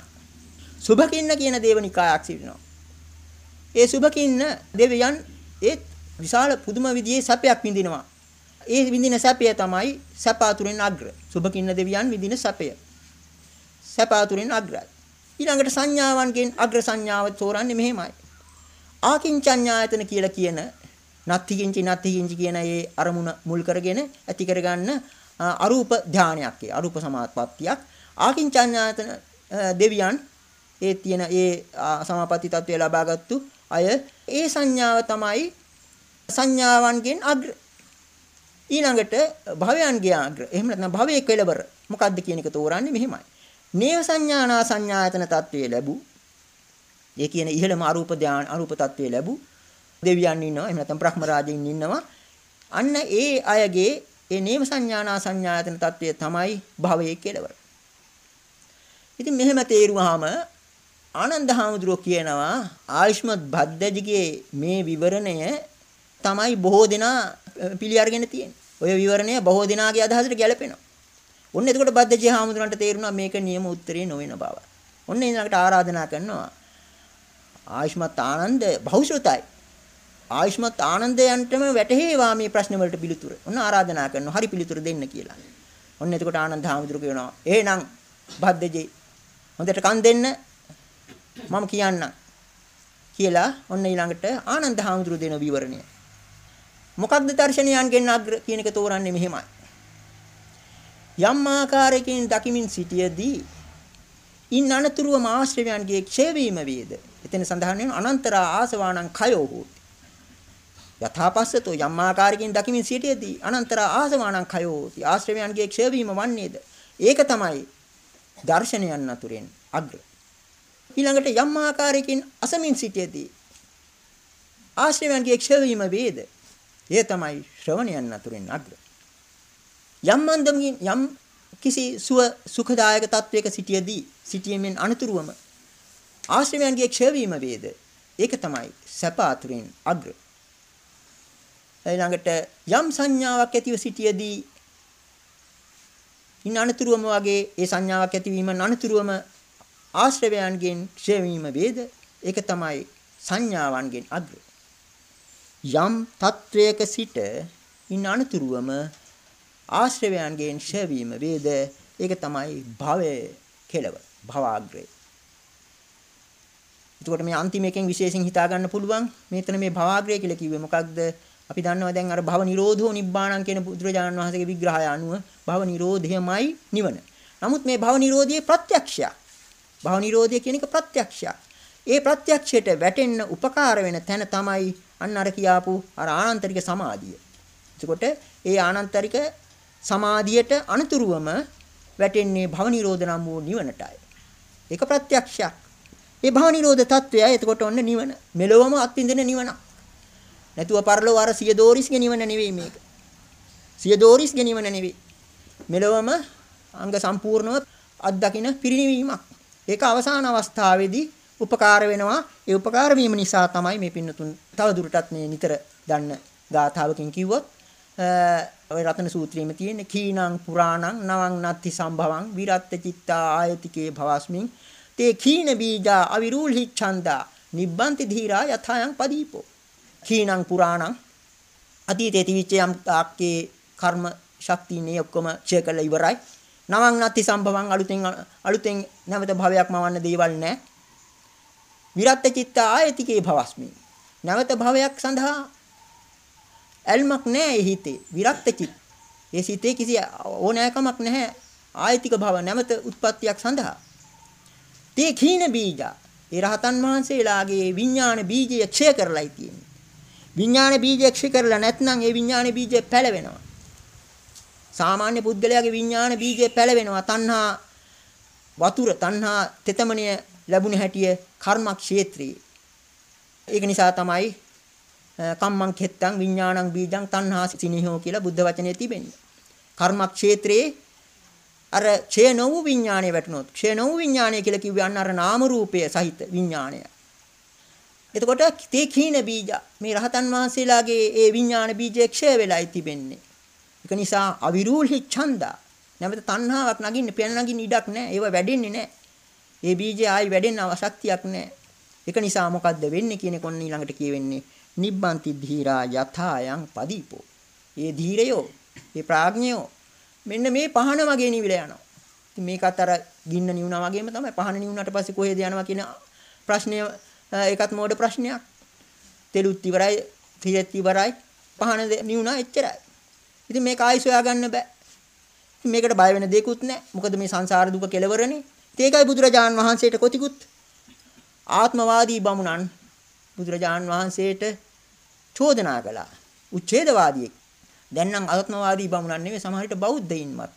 සුභකින්න කියන දේවනිකායක් සිටිනවා. ඒ සුභකින්න දෙවියන් ඒ විශාල පුදුම විදිහේ සැපයක් විඳිනවා. ඒ විඳින සැපය තමයි සැපාතුරෙන් අග්‍ර. සුභකින්න දෙවියන් විඳින සැපය. සැපාතුරෙන් අග්‍රයි. ඊළඟට සංඥාවන්ගෙන් අග්‍ර සංඥාව තෝරන්නේ මෙහෙමයි. ආකින්චඤ්ඤායතන කියලා කියන නත්ති කිංචි නත්ති කිංචි කියන ඒ අරමුණ මුල් කරගෙන ඇති කරගන්න අරූප ධානයක් ඒ අරූප සමාපත්තියක්. ආකින්චඤ්ඤායතන දෙවියන් ඒ තියෙන ඒ සමාපatti තත්වය ලබාගත්තු අය ඒ සංඥාව තමයි සංඥාවන්ගෙන් අග්‍ර. ඊළඟට භවයන්ගේ අග්‍ර. එහෙම නැත්නම් භවයේ කෙලවර මොකද්ද කියන එක තෝරන්නේ මෙහෙමයි. නේව සංඥානා සංඥායතන තත්වයේ ලැබු ඒ කියන ඉහළම අරූප ධාන අරූප තත්වයේ ලැබු දෙවියන් ඉන්නවා. එහෙම නැත්නම් බ්‍රහ්ම රාජින් ඉන්නවා. අන්න ඒ අයගේ ඒ නේම සංඥානා සංඥායතන తත්වය තමයි භවයේ කෙලවර. ඉතින් මෙහෙම තේරුවාම ආනන්ද හාමුදුරුවෝ කියනවා ආයුෂ්මත් භද්දජිගේ මේ විවරණය තමයි බොහෝ දෙනා පිළි අරගෙන තියෙන්නේ. ඔය විවරණය බොහෝ දෙනාගේ අදහසට ගැලපෙනවා. ඔන්න එතකොට බද්දජි හාමුදුරන්ට තේරුණා මේක නියම උත්තරේ නොවන බව. ඔන්න ඊළඟට ආරාධනා කරනවා ආයුෂ්මත් ආනන්ද බහුශ්‍රතයි. ආයුෂ්මත් ආනන්දයන්ටම වැටහෙවා මේ ප්‍රශ්න වලට පිළිතුර. ඔන්න ආරාධනා කරනවා හරි පිළිතුර දෙන්න කියලා. ඔන්න එතකොට ආනන්ද හාමුදුරු කියනවා එහෙනම් බද්දජේ හොඳට කන් දෙන්න මම කියන්නම් කියලා ඔන්න ඊළඟට ආනන්ද හාමුදුරු දෙන විවරණය. මොකක්ද දර්ශනයන්ගෙන් අග්‍ර කියන එක තෝරන්නේ මෙහෙමයි. යම් ආකාරයකින් දකිමින් සිටියේදී ඉන් අනතුරුවම ආශ්‍රවයන්ගේ ක්ෂය වීම වේද. එතන සඳහන් වෙන අනන්තර ආසවාණං කයෝ හෝති. යථාපස්සතෝ යම් ආකාරයකින් දකිමින් සිටියේදී අනන්තර ආසමානං khයෝති ආශ්‍රමයන්ගේ ක්ෂය වීම වන්නේද? ඒක තමයි දර්ශනයන් අතුරෙන් අග්‍ර. ඊළඟට යම් ආකාරයකින් අසමින් සිටියේදී ආශ්‍රමයන්ගේ ක්ෂය වීම වේද? ඒ තමයි ශ්‍රවණයන් අතුරෙන් අග්‍ර. යම් මන්දමින් යම් කිසි සුව සුඛදායක තත්වයක සිටියේදී සිටීමෙන් අනතුරුවම ආශ්‍රමයන්ගේ ක්ෂය වීම වේද? ඒක තමයි සැප අතුරින් අග්‍ර. ඊළඟට යම් සංඥාවක් ඇතිව සිටියේදී ඉන් අනතුරුවම වගේ ඒ සංඥාවක් ඇතිවීම අනතුරුවම ආශ්‍රවයන්ගෙන් ක්ෂය වීම වේද? ඒක තමයි සංඥාවන්ගෙන් අග්‍ර. යම් තත්වයක සිට ඉන් අනතුරුවම ආශ්‍රවයන්ගෙන් ක්ෂය වීම වේද? ඒක තමයි භවය කෙලව භවාග්‍රේ එතකොට මේ අන්තිම එකෙන් විශේෂයෙන් හිතා ගන්න පුළුවන් මේතන මේ භවාග්‍රය කියලා කිව්වේ මොකක්ද? අපි දන්නවා දැන් අර භව නිරෝධෝ නිබ්බාණං කියන බුදුරජාණන් වහන්සේගේ විග්‍රහය අනුව භව නිරෝධයමයි නිවන. නමුත් මේ භව නිරෝධයේ ප්‍රත්‍යක්ෂය. භව නිරෝධය කියන එක ප්‍රත්‍යක්ෂය. ඒ ප්‍රත්‍යක්ෂයට වැටෙන්න උපකාර වෙන තැන තමයි අන්න අර කියාපු අර ආනන්තරික සමාධිය. එතකොට ඒ ආනන්තරික සමාධියට අනුතුරුවම වැටෙන්නේ භව නිරෝධ නම් වූ නිවනටයි. ඒක ප්‍රත්‍යක්ෂයක්. ඒ භව නිරෝධ తත්වය එතකොට ඔන්න නිවන. මෙලොවම අත්විඳින නිවනක්. නැතුව පරලෝ අර සිය දෝරිස්ගේ නිවන නෙවෙයි මේක. සිය දෝරිස්ගේ නිවන නෙවෙයි. මෙලොවම අංග සම්පූර්ණව අත්දකින්න පිරිණිවීමක්. ඒක අවසාන අවස්ථාවේදී උපකාර වෙනවා. ඒ උපකාර වීම නිසා තමයි මේ පින්නතුන් තව දුරටත් මේ නිතර දන්න ගාථාවකින් කිව්වොත් ඔය රතන සූත්‍රයේම තියෙන කීනං පුරාණං නවං නත්ති සම්භවං විරත්ත චිත්තා ආයතිකේ භවස්මින් තේ කීන බීජා අවිරූල්හි ඡන්දා නිබ්බන්ති ධීරා යථායන් පදීපෝ කීනං පුරාණං. අතීතයේ තිවිච්ච යම් තාක්කේ කර්ම ශක්තියනේ ඔක්කොම ඡය කළා ඉවරයි. නවං නැති සම්භවං අලුතෙන් අලුතෙන් නැවත භවයක් මවන්න දේවල් නැහැ විරත් චිත්ත ආයතිකේ භවස්මි. නැවත භවයක් සඳහා ඇල්මක් නැහැ ඒ හිතේ. විරත් චිත්ත. ඒ සිතේ කිසි ඕනෑකමක් නැහැ. ආයතික භව නැවත උත්පත්තියක් සඳහා. තේ කීන බීජා. ඒ රහතන් වහන්සේලාගේ විඥාන බීජය ක්ෂය කරලායි තියෙන්නේ. විඥාන බීජය ක්ෂය කරලා නැත්නම් ඒ විඥාන බීජය පැලවෙනවා. සාමාන්‍ය පුද්ගලයාගේ විඥාන බීජය පැලවෙනවා. තණ්හා වතුර තණ්හා තෙතමනය ලැබුණ හැටිය කර්ම ක්ෂේත්‍රයේ. ඒක නිසා තමයි කම්මං කෙත්තං විඥානං බීජං තණ්හා සිනිහෝ කියලා බුද්ධ වචනේ තිබෙන්නේ. කර්ම ක්ෂේත්‍රයේ අර ක්ෂය නොවු විඥාණය වැටුනොත් ක්ෂය නොවු විඥාණය කියලා කිව්වේ අන්න අර නාම රූපය සහිත විඥාණය. එතකොට තේ කීන බීජ මේ රහතන් වහන්සේලාගේ ඒ විඥාන බීජය ක්ෂය වෙලායි තිබෙන්නේ. ඒක නිසා අවිරූල්හි ඡන්දා නැවත තණ්හාවක් නගින්න පෙන නගින්න ඉඩක් නැහැ. ඒව වැඩෙන්නේ නැහැ. ඒ බීජය ආයි වැඩෙන්න අවශ්‍යක්තියක් නැහැ. ඒක නිසා මොකද්ද වෙන්නේ කියන කොන්න ඊළඟට කියවෙන්නේ නිබ්බන්ති ධීරා යථායන් පදීපෝ. ඒ ධීරයෝ, ඒ ප්‍රඥයෝ මෙන්න මේ පහන වගේ නිවිලා යනවා. ඉතින් මේකත් අර ගින්න නිවුණා වගේම තමයි පහන නිවුණාට පස්සේ කොහෙද යනවා කියන ප්‍රශ්නය ඒකත් මෝඩ ප්‍රශ්නයක්. තෙලුත් ඉවරයි, තියත් ඉවරයි, පහන නිවුණා එච්චරයි. ඉතින් මේක ආයි සොයා ගන්න බෑ. මේකට බය වෙන දෙයක්වත් නැහැ. මොකද මේ සංසාර දුක කෙලවරනේ. ඒකයි බුදුරජාන් වහන්සේට කොතිකුත් ආත්මවාදී බමුණන් බුදුරජාන් වහන්සේට චෝදනා කළා. උච්ඡේදවාදියෙක්. දැන් නම් ආත්මවාදී බමුණන් නෙවෙයි සමහරට බෞද්ධයින්වත්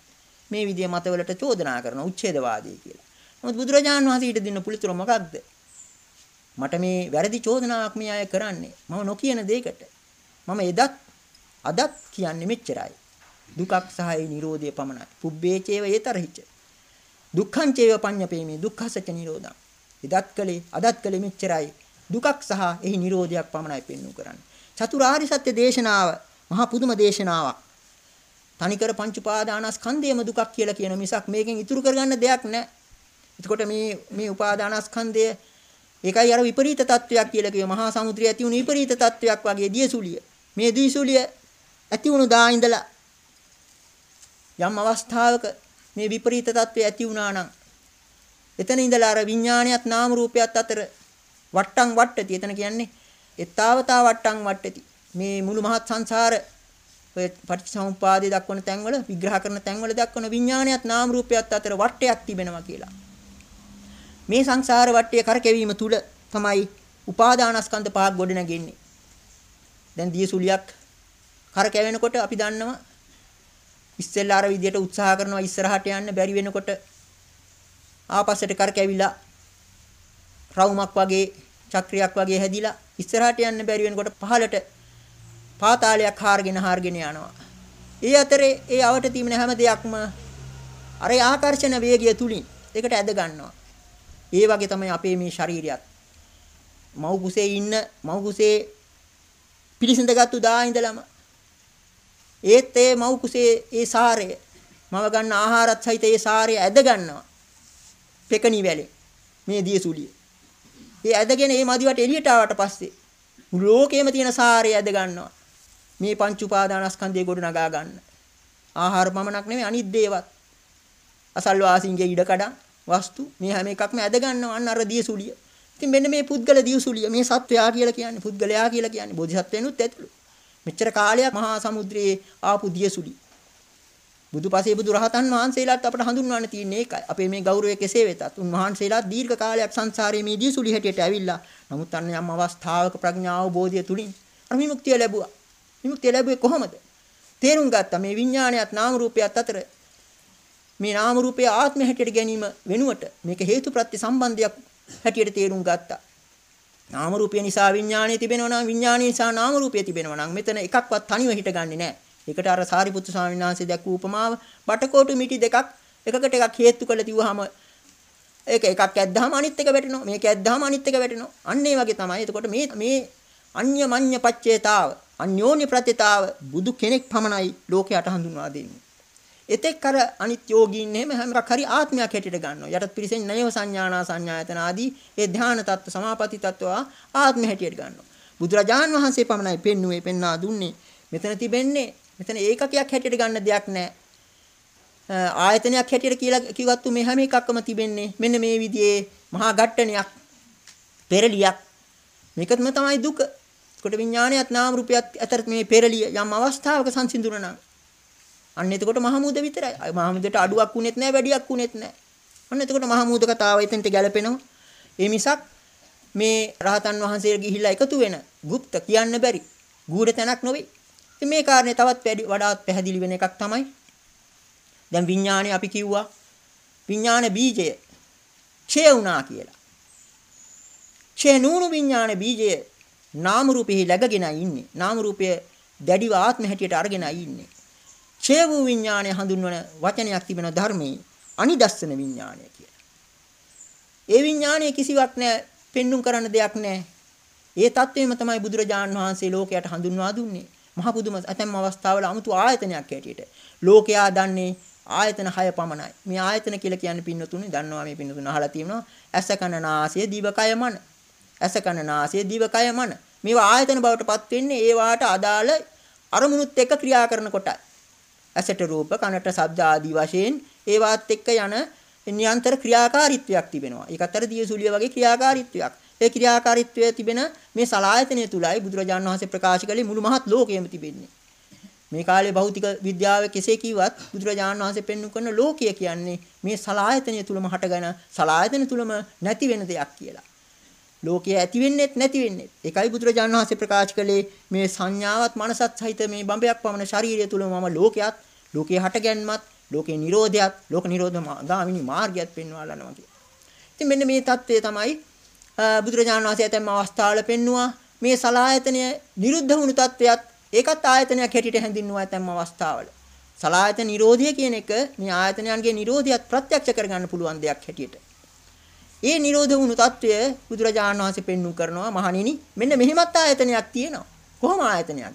මේ විදිය මතවලට චෝදනා කරන උච්ඡේදවාදී කියලා. නමුත් බුදුරජාණන් වහන්සේ ඊට දෙන්න පිළිතුර මොකක්ද? මට මේ වැරදි චෝදනාවක් මේ අය කරන්නේ. මම නොකියන දෙයකට. මම එදත් අදත් කියන්නේ මෙච්චරයි. දුකක් සහයි නිරෝධය පමණයි. පුබ්බේචේව ඒතරහිච. දුක්ඛං චේව පඤ්ඤපේමි දුක්ඛසච නිරෝධං. එදත් කලේ අදත් කලේ මෙච්චරයි. දුකක් සහ එහි නිරෝධයක් පමණයි පෙන්වු කරන්නේ. චතුරාර්ය සත්‍ය දේශනාව මහා පුදුම දේශනාවක්. තනිකර පංච උපාදානස්කන්ධයම දුකක් කියලා කියන මිසක් මේකෙන් ඉතුරු කරගන්න දෙයක් නැහැ. එතකොට මේ මේ උපාදානස්කන්ධය ඒකයි අර විපරීත තත්වයක් කියලා කිය මහා සමුද්‍රය ඇති වුණු විපරීත තත්වයක් වගේ දියසුලිය. මේ දියසුලිය ඇති වුණු දා ඉඳලා යම් අවස්ථාවක මේ විපරීත තත්වය ඇති වුණා නම් එතන ඉඳලා අර විඥානියත් නාම රූපයත් අතර වට්ටම් වට්ටති. එතන කියන්නේ එත්තාවතා වට්ටම් වට්ටති. මේ මුළු මහත් සංසාර ඔය පටිච්චසමුප්පාදයේ දක්වන තැන්වල විග්‍රහ කරන තැන්වල දක්වන විඥානයත් නාම රූපයත් අතර වටයක් තිබෙනවා කියලා. මේ සංසාර වටය කරකැවීම තුල තමයි උපාදානස්කන්ධ පහක් ගොඩනගෙන්නේ. දැන් දියසුලියක් කර කැවෙනකොට අපි දන්නවා ඉස්සෙල්ලා අර විදියට උත්සාහ කරනවා ඉස්සරහට යන්න බැරි වෙනකොට ආපස්සට කර කැවිලා රවුමක් වගේ චක්‍රයක් වගේ හැදිලා ඉස්සරහට යන්න බැරි වෙනකොට පහළට පාතාලයක් හාරගෙන හාරගෙන යනවා. ඒ අතරේ ඒ අවට තිබෙන හැම දෙයක්ම අර ආකර්ෂණ වේගය තුලින් ඒකට ඇද ගන්නවා. ඒ වගේ තමයි අපේ මේ ශරීරයත්. මව් කුසේ ඉන්න මව් කුසේ පිළිසිඳගත්තු දා ඉඳලම ඒත් ඒ මව් කුසේ ඒ සාරය මව ගන්න ආහාරත් සහිත ඒ සාරය ඇද ගන්නවා. පෙකණි වැලේ මේ දියසුලිය. ඒ ඇදගෙන මේ මදිවට එළියට ආවට පස්සේ මුළු ලෝකෙම තියෙන සාරය ඇද ගන්නවා. මේ පංච උපාදානස්කන්ධය ගොඩ නගා ගන්න. ආහාර පමණක් නෙමෙයි අනිත් දේවත්. අසල්වාසීන්ගේ ඉඩකඩම් වස්තු මේ හැම එකක්ම ඇද ගන්නවා අන්න අර දියසුලිය. ඉතින් මෙන්න මේ පුද්ගල දියසුලිය මේ සත්වයා කියලා කියන්නේ පුද්ගලයා කියලා කියන්නේ බෝධිසත්වයන්ුත් ඇතුළු. මෙච්චර කාලයක් මහා සමුද්‍රයේ ආපු දියසුලිය. බුදුපසේ බුදුරහතන් වහන්සේලාත් අපට හඳුන්වන්න තියෙන්නේ ඒකයි. අපේ මේ ගෞරවය කෙසේ වෙතත් උන්වහන්සේලා දීර්ඝ කාලයක් සංසාරයේ මේ දියසුලි හැටියට ඇවිල්ලා නමුත් අන්න යම් අවස්ථාවක ප්‍රඥා අවබෝධය තුලින් අර විමුක්තිය ලැබුවා. විමුක්තිය ලැබුවේ කොහොමද? තේරුම් ගත්තා මේ විඥානයත් නාම රූපයත් අතර මේ නාම රූපයේ ආත්ම හැටියට ගැනීම වෙනුවට මේක හේතුප්‍රත්‍ය සම්බන්ධයක් හැටියට තේරුම් ගත්තා. නාම රූපය නිසා විඥානය තිබෙනවා නම් විඥානය නිසා නාම රූපය තිබෙනවා නම් මෙතන එකක්වත් තනිව හිටගන්නේ නැහැ. ඒකට අර සාරිපුත්තු ස්වාමීන් වහන්සේ දැක්වූ උපමාව බටකොටු මිටි දෙකක් එකකට එකක් හේතු කරලා තියුවාම ඒක එකක් ඇද්දාම අනිත් එක වැටෙනවා. මේක ඇද්දාම අනිත් එක වැටෙනවා. අන්න ඒ වගේ තමයි. එතකොට මේ මේ අඤ්ඤ මඤ්ඤ පච්චේතාව අන්‍යෝන්‍ය ප්‍රත්‍යතාව බුදු කෙනෙක් පමණයි ලෝකයට හඳුන්වා දෙන්නේ. එතෙක් අර අනිත් යෝගීන් එහෙම හැම එකක් හරි ආත්මයක් හැටියට ගන්නවා. යටත් පිරිසෙන් නයව සංඥානා සංඥායතන ආදී ඒ ධානා තත්ත්ව සමාපatti තත්ත්ව ආත්ම හැටියට ගන්නවා. බුදුරජාන් වහන්සේ පමණයි පෙන්නුවේ පෙන්වා දුන්නේ. මෙතන තිබෙන්නේ මෙතන ඒකකයක් හැටියට ගන්න දෙයක් නැහැ. ආයතනයක් හැටියට කියලා කිව්වත්තු මේ හැම එකක්ම තිබෙන්නේ මෙන්න මේ විදිහේ මහා ඝට්ටනයක් පෙරලියක් මේකත්ම තමයි දුක. කොට විඥානයත් නාම රූපයත් අතර මේ පෙරලිය යම් අවස්ථාවක සංසිඳුණා නම් අන්න එතකොට මහමූද විතරයි. මහමූදට අඩුවක් වුනේත් නැහැ වැඩියක් වුනේත් නැහැ. අන්න එතකොට මහමූද කතාව එතනට ගැලපෙනවා. ඒ මිසක් මේ රහතන් වහන්සේ ගිහිල්ලා එකතු වෙන গুপ্ত කියන්න බැරි ගුඪ තැනක් නොවේ. ඉතින් මේ කාරණේ තවත් වඩාත් පැහැදිලි වෙන එකක් තමයි දැන් විඥානේ අපි කිව්වා විඥාන බීජය ඡේ වුණා කියලා. ඡේ නූණු විඥාන බීජය නාම රූපෙහි läගගෙන ඉන්නේ. නාම රූපය දැඩිව ආත්ම හැටියට අරගෙන ඉන්නේ. ඡේ වූ විඥාණය හඳුන්වන වචනයක් තිබෙනවා ධර්මයේ අනිදස්සන විඥාණය කියලා. ඒ විඥාණය කිසිවක් නැහැ, පෙන්눔 කරන්න දෙයක් නැහැ. ඒ தത്വෙම තමයි බුදුරජාන් වහන්සේ ලෝකයට හඳුන්වා දුන්නේ. මහ පුදුම ඇතැම් අවස්ථාවල 아무තු ආයතනයක් හැටියට. ලෝකයා දන්නේ ආයතන 6 පමණයි. මේ ආයතන කියලා කියන්නේ පින්නතුනේ දන්නවා මේ පින්නතුන අහලා තියෙනවා. ඇස කන නාසය දිවකය මන. ඇස කන නාසය දිවකය මන. මේවා ආයතන බවට පත් වෙන්නේ ඒ වාට අදාළ අරමුණුත් එක්ක ක්‍රියා කරන කොටයි. ඇසට රූප කනට ශබ්ද ආදී වශයෙන් ඒවාත් එක්ක යන නියන්තර ක්‍රියාකාරීත්වයක් තිබෙනවා. ඒකත් අර දියසුලිය වගේ ක්‍රියාකාරීත්වයක්. ඒ ක්‍රියාකාරීත්වය තිබෙන මේ සලායතනය තුලයි බුදුරජාණන් වහන්සේ ප්‍රකාශ කළේ මුළු මහත් ලෝකයේම තිබෙන්නේ. මේ කාලේ භෞතික විද්‍යාව කෙසේ කිව්වත් බුදුරජාණන් වහන්සේ පෙන්වු කරන ලෝකය කියන්නේ මේ සලායතනය තුලම හටගෙන සලායතන තුලම නැති වෙන දෙයක් කියලා. ලෝකය ඇති වෙන්නේත් නැති වෙන්නේත්. ඒකයි බුදුරජාණන් වහන්සේ ප්‍රකාශ කළේ මේ සංඥාවත් මනසත් සහිත මේ බඹයක් පමණ ශරීරය තුලම මම ලෝකයක් ලෝකේ හටගැන්මත් ලෝකේ නිරෝධයත් ලෝක නිරෝධ ගාමිනී මාර්ගයත් පෙන්වා ලනවා කියලා. ඉතින් මෙන්න මේ தත්ත්වය තමයි බුදුරජාණන් වහන්සේ ඇතැම් අවස්ථාවල පෙන්නවා මේ සලායතනය නිරුද්ධ වුණු තත්වයක් ඒකත් ආයතනයක් හැටියට හැඳින්වුවා ඇතැම් අවස්ථාවල. සලායතන නිරෝධය කියන එක මේ ආයතනයන්ගේ නිරෝධයත් ප්‍රත්‍යක්ෂ කරගන්න පුළුවන් දෙයක් හැටියට. ඒ නිරෝධ වුණු తত্ত্বය බුදුරජාණන් වහන්සේ පෙන්වු කරනවා මහණෙනි මෙන්න මෙහෙමත් ආයතනයක් තියෙනවා. කොහොම ආයතනයක්?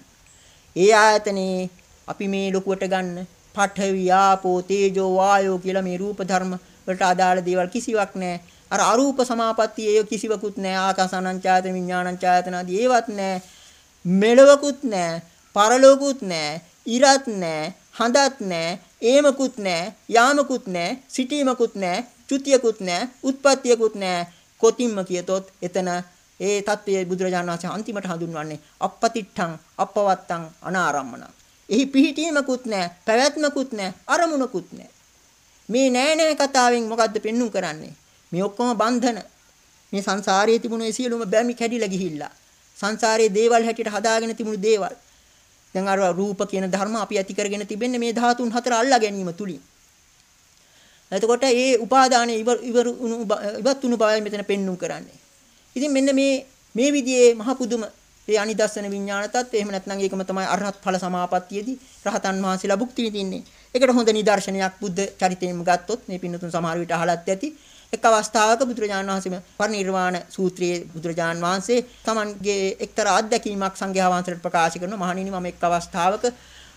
ඒ ආයතනේ අපි මේ ලොකුවට ගන්න පඨවි ආපෝ තේජෝ වායෝ කියලා මේ රූප ධර්ම වලට අදාළ දේවල් කිසිවක් නැහැ. අර අරූප සමාපත්තිය ඒ කිසිවකුත් නැහැ. ආකාසානංචායත විඥානංචායතන ආදී ඒවත් නැහැ. මෙලවකුත් නැහැ. පරලෝකුත් නැහැ. ඉරත් නැහැ. හඳත් නැහැ. ඒමකුත් නැහැ. යාමකුත් නැහැ. සිටීමකුත් නැහැ. චුතියකුත් නැහැ. උත්පත්තියකුත් නැහැ. කොතිම්ම කියතොත් එතන ඒ தත්ත්වයේ බුදුරජාණන් වහන්සේ අන්තිමට හඳුන්වන්නේ අපපතිට්ඨං අපවත්තං අනාරම්මන. එහි පිහිටීමකුත් නැහැ, පැවැත්මකුත් නැහැ, අරමුණකුත් නැහැ. මේ නෑ නෑ කතාවෙන් මොකද්ද පෙන්눔 කරන්නේ? මේ ඔක්කොම බන්ධන. මේ සංසාරයේ තිබුණු ඒ සියලුම බැමි කැඩිලා ගිහිල්ලා. සංසාරයේ දේවල් හැටියට හදාගෙන තිබුණු දේවල්. දැන් අර රූප කියන ධර්ම අපි ඇති කරගෙන තිබෙන්නේ මේ ධාතුන් හතර අල්ලා ගැනීම තුලින්. එතකොට ඒ උපාදානයේ ඉවර ඉවත් වුණු බවයි මෙතන පෙන්눔 කරන්නේ. ඉතින් මෙන්න මේ මේ විදිහේ මහ පුදුම ඒ අනිදස්සන විඥාන තත්ත්වය එහෙම නැත්නම් ඒකම තමයි අරහත් ඵල සමාපත්තියේදී රහතන් වහන්සේලා භුක්ති විඳින්නේ. ඒකට හොඳ නිදර්ශනයක් බුද්ධ චරිතයෙන්ම ගත්තොත් මේ පින්නතුන් සමහර විට අහලත් ඇති. එක් අවස්ථාවක බුදුරජාණන් වහන්සේ පරිනිර්වාණ සූත්‍රයේ බුදුරජාණන් වහන්සේ Tamanගේ එක්තරා අත්දැකීමක් සංඝයා වහන්සේට ප්‍රකාශ කරන මහණෙනි මම එක් අවස්ථාවක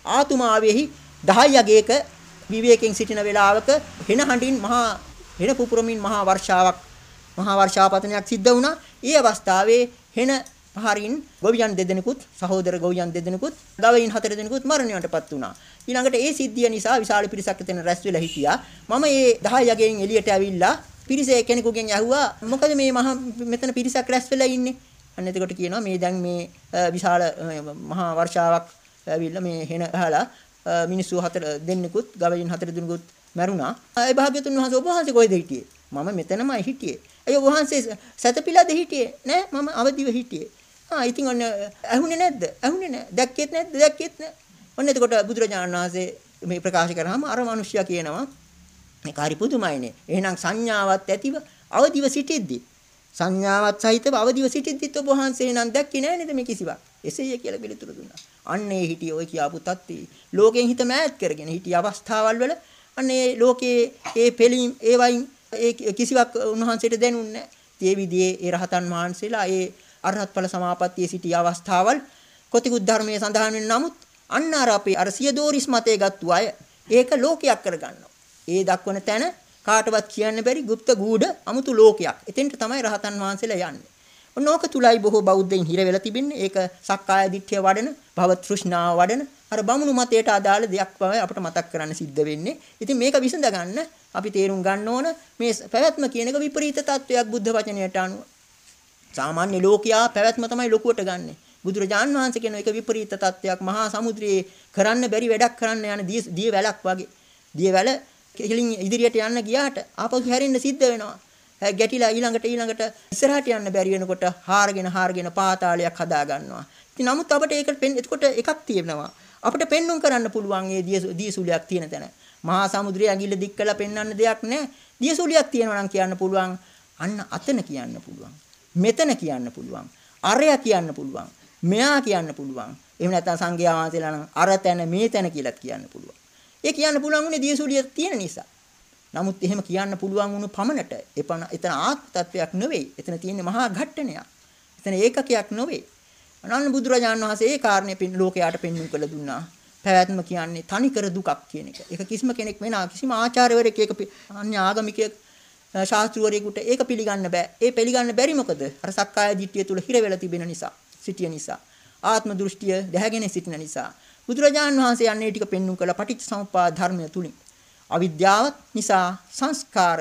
ආතුමාවෙහි 10 යගයක විවේකයෙන් සිටින වේලාවක හෙන හඬින් මහා හෙන පුපුරමින් මහා වර්ෂාවක් මහා වර්ෂාපතනයක් සිද්ධ වුණා. ඒ අවස්ථාවේ හෙන පහරින් ගොවියන් දෙදෙනෙකුත් සහෝදර ගොවියන් දෙදෙනෙකුත් ගවයින් හතර දෙනෙකුත් මරණයටපත් වුණා. ඊළඟට ඒ සිද්ධිය නිසා විශාල පිරිසක් එතන රැස් වෙලා හිටියා. මම මේ 10 යගෙන් එළියට ඇවිල්ලා පිරිසේ කෙනෙකුගෙන් ඇහුවා මොකද මේ මහා මෙතන පිරිසක් රැස් වෙලා ඉන්නේ? අන්න එතකොට කියනවා මේ දැන් මේ විශාල මහා වර්ෂාවක් ඇවිල්ලා මේ හෙන ගහලා මිනිස්සු හතර දෙන්නෙකුත් ගවයින් හතර දෙනෙකුත් මැරුණා. ඒ භාග්‍යතුන් වහන්සේ ඔබ වහන්සේ කොහෙද හිටියේ? මම මෙතනමයි හිටියේ. ඒ ඔබ වහන්සේ සතපිලාද හිටියේ? නෑ මම අවදිව හිටියේ. ආ ඉතින් ඔන්න ඇහුනේ නැද්ද? ඇහුනේ නෑ. දැක්කෙත් නැද්ද? දැක්කෙත් නෑ. ඔන්න එතකොට බුදුරජාණන් වහන්සේ මේ ප්‍රකාශ කරාම අර මිනිස්සයා කියනවා මේක හරි පුදුමයිනේ. එහෙනම් සංඥාවත් ඇතිව අවදිව සිටිද්දි සංඥාවත් සහිතව අවදිව සිටිද්දිත් ඔබ වහන්සේ නම් දැක්කේ නෑ නේද මේ කිසිවක්. එසේය කියලා පිළිතුරු දුන්නා. අන්නේ හිටිය ඔය කියාපු තත්ති. ලෝකයෙන් හිත මෑත් කරගෙන හිටිය අවස්ථාවල් වල අන්නේ ලෝකයේ ඒ පෙළීම් ඒ වයින් ඒ කිසිවක් උන්වහන්සේට දැනුන්නේ නැහැ. ඒ විදිහේ ඒ රහතන් වහන්සේලා ඒ අරහත් ඵල සමාපත්තියේ සිටි අවස්ථාවල් කොතිකුත් ධර්මයේ සඳහන් වෙන නමුත් අන්න අර අපේ අර සියදෝරිස් මතේ ගත්තු අය ඒක ලෝකයක් කරගන්නවා. ඒ දක්වන තැන කාටවත් කියන්න බැරි গুপ্ত ගූඪ අමුතු ලෝකයක්. එතෙන්ට තමයි රහතන් වහන්සේලා යන්නේ. ඔන්නෝක තුලයි බොහෝ බෞද්ධයින් හිර වෙලා තිබෙන්නේ. ඒක සක්කාය දිට්ඨිය වඩන, භව තෘෂ්ණාව වඩන අර බමුණු මතයට අදාළ දෙයක් බව අපිට මතක් කරන්න සිද්ධ වෙන්නේ. ඉතින් මේක විසඳ ගන්න අපි තේරුම් ගන්න ඕන මේ පැවැත්ම කියන එක විපරීත තත්වයක් බුද්ධ වචනයට අනුව. සාමාන්‍ය ලෝකයා පැවැත්ම තමයි ලොකුවට ගන්නෙ. බුදුරජාන් වහන්සේ කියන එක විපරීත තත්වයක් මහා සමුද්‍රයේ කරන්න බැරි වැඩක් කරන්න යන දිය වැලක් වගේ. දිය වැල කෙලින් ඉදිරියට යන්න ගියාට ආපහු හැරෙන්න සිද්ධ වෙනවා. ගැටිලා ඊළඟට ඊළඟට ඉස්සරහට යන්න බැරි වෙනකොට හාරගෙන හාරගෙන පාතාලයක් හදා ගන්නවා. ඉතින් නමුත් අපිට ඒක එතකොට එකක් තියෙනවා. අපිට පෙන්눔 කරන්න පුළුවන් මේ දියසුලියක් තියෙන තැන. මහා සමුද්‍රයේ ඇඟිල්ල දික් කළා පෙන්වන්න දෙයක් නැහැ. දියසුලියක් තියෙනවා නම් කියන්න පුළුවන්. අන්න අතන කියන්න පුළුවන්. මෙතන කියන්න පුළුවන්. අරයා කියන්න පුළුවන්. මෙයා කියන්න පුළුවන්. එහෙම නැත්නම් සංඝයා වහන්සේලා නම් අර තැන මේ තැන කියලාත් කියන්න පුළුවන්. ඒ කියන්න පුළුවන් උනේ දියසුලිය තියෙන නිසා. නමුත් එහෙම කියන්න පුළුවන් වුණු පමණට එපන එතන ආත්ම තත්වයක් නෙවෙයි. එතන තියෙන්නේ මහා ඝට්ටනයක්. එතන ඒකකයක් නෙවෙයි. අනන්න බුදුරජාණන් වහන්සේ ඒ කාරණේ පින් ලෝකයට පෙන්වන්න කළ දුන්නා. පැවැත්ම කියන්නේ තනිකර දුකක් කියන එක. ඒක කිසිම කෙනෙක් වෙන කිසිම ආචාර්යවරයෙක් ඒක අන්‍ය ආගමිකයෙක් ශාස්ත්‍රවරයෙකුට ඒක පිළිගන්න බෑ. ඒ පිළිගන්න බැරි මොකද? අර සක්කාය දිට්ඨිය තුල හිර වෙලා තිබෙන නිසා, සිටිය නිසා. ආත්ම දෘෂ්ටිය දැහැගෙන සිටින නිසා. බුදුරජාණන් වහන්සේ යන්නේ ටික පෙන්눔 කළ පටිච්ච සමුප්පාද ධර්මය තුලින්. අවිද්‍යාව නිසා සංස්කාර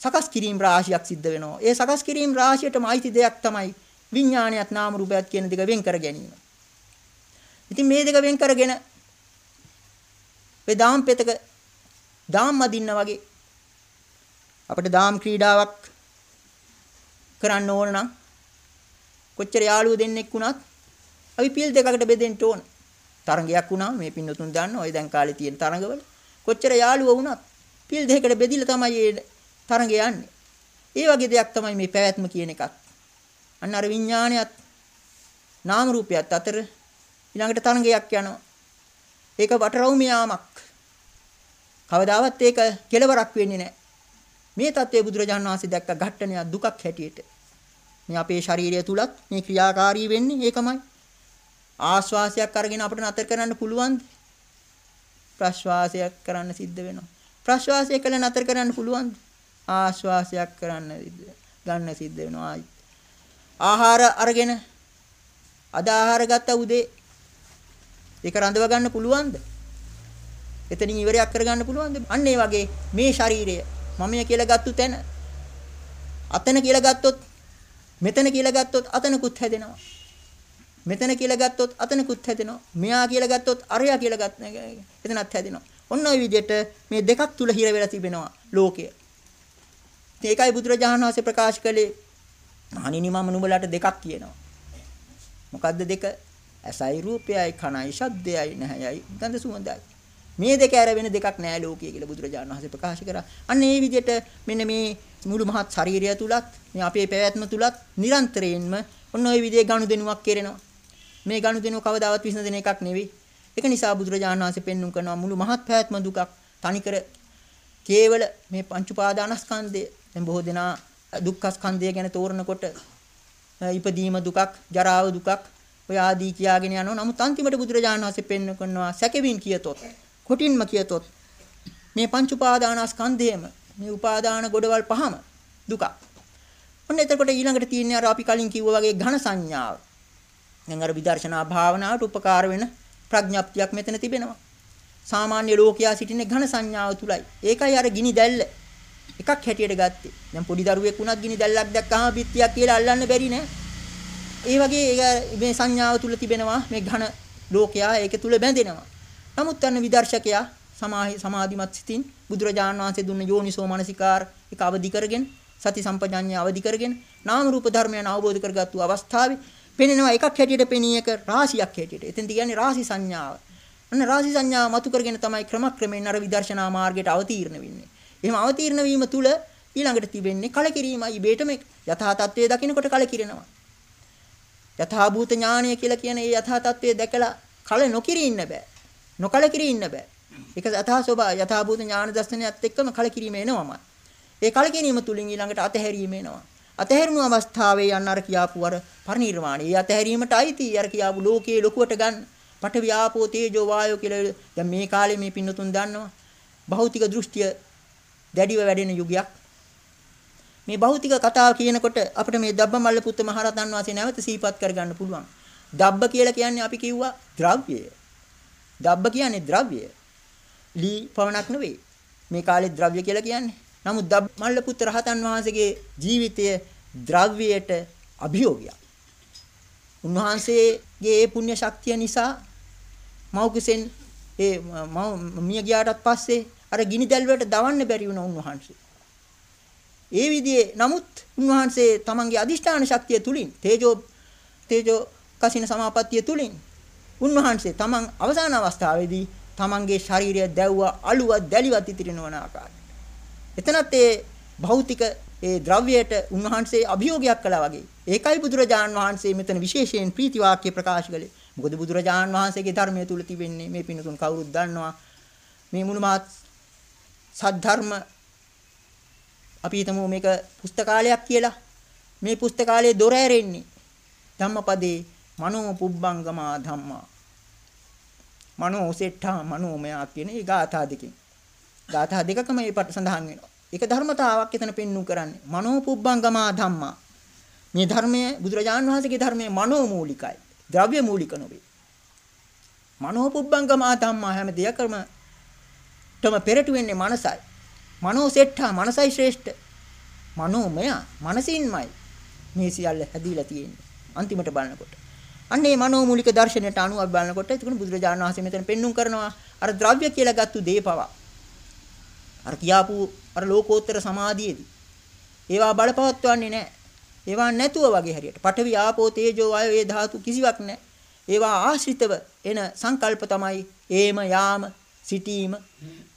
සකස් කිරීම රාශියක් සිද්ධ වෙනවා. ඒ සකස් කිරීම රාශියටම අයිති දෙයක් තමයි විඥානයත් නාම රූපයත් කියන දෙක වෙන් කර ගැනීම. ඉතින් මේ දෙක වෙන් කරගෙන ඒ දාම් පෙතක දාම් මදින්න වගේ අපිට දාම් ක්‍රීඩාවක් කරන්න ඕන නම් කොච්චර යාළුවෝ දෙන්නෙක් වුණත් අපි පිල් දෙකකට බෙදෙන්න ඕන. තරඟයක් වුණා මේ පින්නතුන් දන්න ඔය දැන් කාලේ තියෙන තරඟවල කොච්චර යාළුවෝ වුණත් පිල් දෙකකට බෙදිලා තමයි මේ තරඟය යන්නේ. ඒ වගේ දෙයක් තමයි මේ පැවැත්ම කියන එකත්. අන්න අර විඥානයත් නාම රූපයත් අතර ඊළඟට තරඟයක් යනවා. ඒක වටරවුමියාමක්. කවදාවත් ඒක කෙලවරක් වෙන්නේ නැහැ. මේ தත්ත්වය බුදුරජාණන් වහන්සේ දැක්ක ඝට්ටනය දුකක් හැටියට. මේ අපේ ශරීරය තුලත් මේ ක්‍රියාකාරී වෙන්නේ ඒකමයි. ආශ්වාසයක් අරගෙන අපිට නතර කරන්න පුළුවන්ද? ප්‍රශ්වාසයක් කරන්න සිද්ධ වෙනවා. ප්‍රශ්වාසය කළ නතර කරන්න පුළුවන්ද? ආශ්වාසයක් කරන්න ගන්න සිද්ධ වෙනවා. ආහාර අරගෙන අද ආහාර ගත්ත උදේ ඒක රඳව ගන්න පුළුවන්ද? එතනින් ඉවරයක් කරගන්න පුළුවන්ද? අන්න ඒ වගේ මේ ශරීරය මමය කියලා ගත්තු තැන අතන කියලා ගත්තොත් මෙතන කියලා ගත්තොත් අතනකුත් හැදෙනවා. මෙතන කියලා ගත්තොත් අතනකුත් හැදෙනවා. මෙයා කියලා ගත්තොත් අරයා කියලා ගත්ත එතනත් හැදෙනවා. ඔන්න ඔය විදිහට මේ දෙකක් තුල හිර වෙලා තිබෙනවා ලෝකය. ඒකයි බුදුරජාණන් වහන්සේ ප්‍රකාශ කළේ මහණෙනි මම නුඹලාට දෙකක් කියනවා. මොකද්ද දෙක? ඇසයි රූපයයි කනයි ශබ්දයයි නැහැයයි ගඳ සුවඳයි. මේ දෙක ඇර වෙන දෙකක් නෑ ලෝකයේ කියලා බුදුරජාණන් වහන්සේ ප්‍රකාශ කරා. අන්න ඒ විදිහට මෙන්න මේ මුළු මහත් ශරීරය තුලත් මේ අපේ පැවැත්ම තුලත් නිරන්තරයෙන්ම ඔන්න ওই විදිහේ ගනුදෙනුවක් කෙරෙනවා. මේ ගනුදෙනුව කවදාවත් විසඳන එකක් නෙවෙයි. ඒක නිසා බුදුරජාණන් වහන්සේ පෙන්눔 කරනවා මුළු මහත් පැවැත්ම දුකක් තනිකර කේවල මේ පංච උපාදානස්කන්ධය දැන් බොහෝ දෙනා දුක්ඛ ස්කන්ධය ගැන තෝරනකොට ඉපදීම දුකක් ජරාව දුකක් ඔය ආදී කියාගෙන යනවා නමුත් අන්තිමට බුදුරජාණන් වහන්සේ පෙන්වන කරනවා සැකෙමින් කියතොත් කොටින්ම කියතොත් මේ පංච උපාදානස්කන්ධයම මේ උපාදාන ගොඩවල් පහම දුක. ඔන්න එතකොට ඊළඟට තියෙන්නේ අර අපි කලින් කිව්වා වගේ ඝන සංඥාව. දැන් අර විදර්ශනා භාවනාවට උපකාර වෙන ප්‍රඥප්තියක් මෙතන තිබෙනවා. සාමාන්‍ය ලෝකයා සිටින ඝන සංඥාව තුලයි. ඒකයි අර ගිනි දැල්ල එකක් හැටියට ගත්තේ. දැන් පොඩි දරුවෙක් වුණත් ගිනි දැල්ලක් දැක්කහම පිටියක් කියලා අල්ලන්න බැරි නෑ. ඒ වගේ මේ සංඥාව තුල තිබෙනවා මේ ඝන ලෝකයා ඒක තුල බැඳෙනවා. නමුත් අන්න විදර්ශකයා සමාහි සමාධිමත් සිතින් බුදුරජාණන් වහන්සේ දුන්න යෝනිසෝ මනසිකාර එක අවදි කරගෙන සති සම්පජාඤ්ඤය අවදි කරගෙන නාම රූප ධර්මයන් අවබෝධ කරගත්තු අවස්ථාවේ පෙනෙනවා එකක් හැටියට පෙනී එක රාශියක් හැටියට. එතෙන් කියන්නේ රාශි සංඥාව. අන්න රාශි සංඥාව මතු කරගෙන තමයි ක්‍රමක්‍රමයෙන් අර විදර්ශනා මාර්ගයට අවතීර්ණ වෙන්නේ. එහෙම අවතීර්ණ වීම තුල ඊළඟට තිබෙන්නේ කලකිරීමයි. ඉබේටම යථා තත්ත්වයේ දකින්නකොට කලකිරෙනවා. යථා භූත ඥානය කියලා කියන ඒ යථා තත්ත්වයේ දැකලා කල නොකිරී ඉන්න බෑ. නොකලකිරී ඉන්න බෑ. ඒක යථා ස්වභාව යථා භූත ඥාන දර්ශනයත් එක්කම කලකිරීම එනවම. ඒ කලකිරීම තුලින් ඊළඟට අතහැරීම එනවා. අතහැරුණු අවස්ථාවේ යන්න අර කියාපු අර පරිණිරවාණය. ඒ අතහැරීමට අයිති අර කියාපු ලෝකයේ ලොකුවට ගන්න. පඨවි ආපෝ තේජෝ වායෝ කියලා දැන් මේ කාලේ මේ පින්නතුන් දන්නවා. භෞතික දෘෂ්ටිය දැඩිව වැඩෙන යුගයක්. මේ භෞතික කතාව කියනකොට අපිට මේ දබ්බමල්ල පුත්ත මහරහතන් වහන්සේ නැවත සිහිපත් කරගන්න පුළුවන්. දබ්බ කියලා කියන්නේ අපි කිව්වා ද්‍රව්‍යය. දබ්බ කියන්නේ ද්‍රව්‍යය. ලී පවණක් නෙවෙයි. මේ කාලේ ද්‍රව්‍ය කියලා කියන්නේ. නමුත් දබ්බමල්ල පුත්ත රහතන් වහන්සේගේ ජීවිතය ද්‍රව්‍යයට අභියෝගයක්. උන්වහන්සේගේ ඒ පුණ්‍ය ශක්තිය නිසා මෞකසෙන් ඒ මිය ගියාටත් පස්සේ අර ගිනි දැල් වලට දවන්න බැරි වුණා උන්වහන්සේ. ඒ විදිහේ නමුත් උන්වහන්සේ තමන්ගේ අදිෂ්ඨාන ශක්තිය තුලින් තේජෝ තේජෝ කසින සමාපත්තිය තුලින් උන්වහන්සේ තමන් අවසාන අවස්ථාවේදී තමන්ගේ ශරීරය දැව්වා අලුව දැලිවත් ඉතිරිනවන ආකාරයට. එතනත් ඒ භෞතික ඒ ද්‍රව්‍යයට උන්වහන්සේ අභියෝගයක් කළා වගේ. ඒකයි බුදුරජාන් වහන්සේ මෙතන විශේෂයෙන් ප්‍රීති වාක්‍ය ප්‍රකාශ කළේ. මොකද බුදුරජාන් වහන්සේගේ ධර්මයේ තුල තිබෙන්නේ මේ පිණුතුන් කවුරුත් දන්නවා. මේ මුළුමහත් සද්ධර්ම අපි හිතමු මේක පුස්තකාලයක් කියලා. මේ පුස්තකාලයේ දොර ඇරෙන්නේ ධම්මපදේ මනෝ පුබ්බංගමා ධම්මා. මනෝ සෙට්ඨා මනෝමයා කියන ඒ ගාථා දෙකෙන්. ගාථා දෙකකම මේ පට සඳහන් වෙනවා. ඒක ධර්මතාවක් එතන පෙන්වු කරන්නේ. මනෝ පුබ්බංගමා ධම්මා. මේ ධර්මයේ බුදුරජාණන් වහන්සේගේ ධර්මයේ මනෝ මූලිකයි. ද්‍රව්‍ය මූලික නොවේ. මනෝ පුබ්බංගමා ධම්මා හැම දෙයකම තම පෙරට වෙන්නේ මනසයි. මනෝ සෙට්ඨා මනසයි ශ්‍රේෂ්ඨ. මනෝමය මනසින්මයි මේ සියල්ල හැදීලා තියෙන්නේ. අන්තිමට බලනකොට. අන්න මේ මනෝමූලික දර්ශනයට අනුව බලනකොට එතකොට බුදුරජාණන් වහන්සේ මෙතන පෙන්눔 කරනවා අර ද්‍රව්‍ය කියලා ගත්තු දේපව. අර කියාපු අර ලෝකෝත්තර සමාධියේදී. ඒවා බලපවත්වන්නේ නැහැ. ඒවා නැතුව වගේ හරියට. පඨවි ආපෝ තේජෝ වායෝ ඒ ධාතු කිසිවක් නැහැ. ඒවා ආශ්‍රිතව එන සංකල්ප තමයි ඒම යාම සිටීම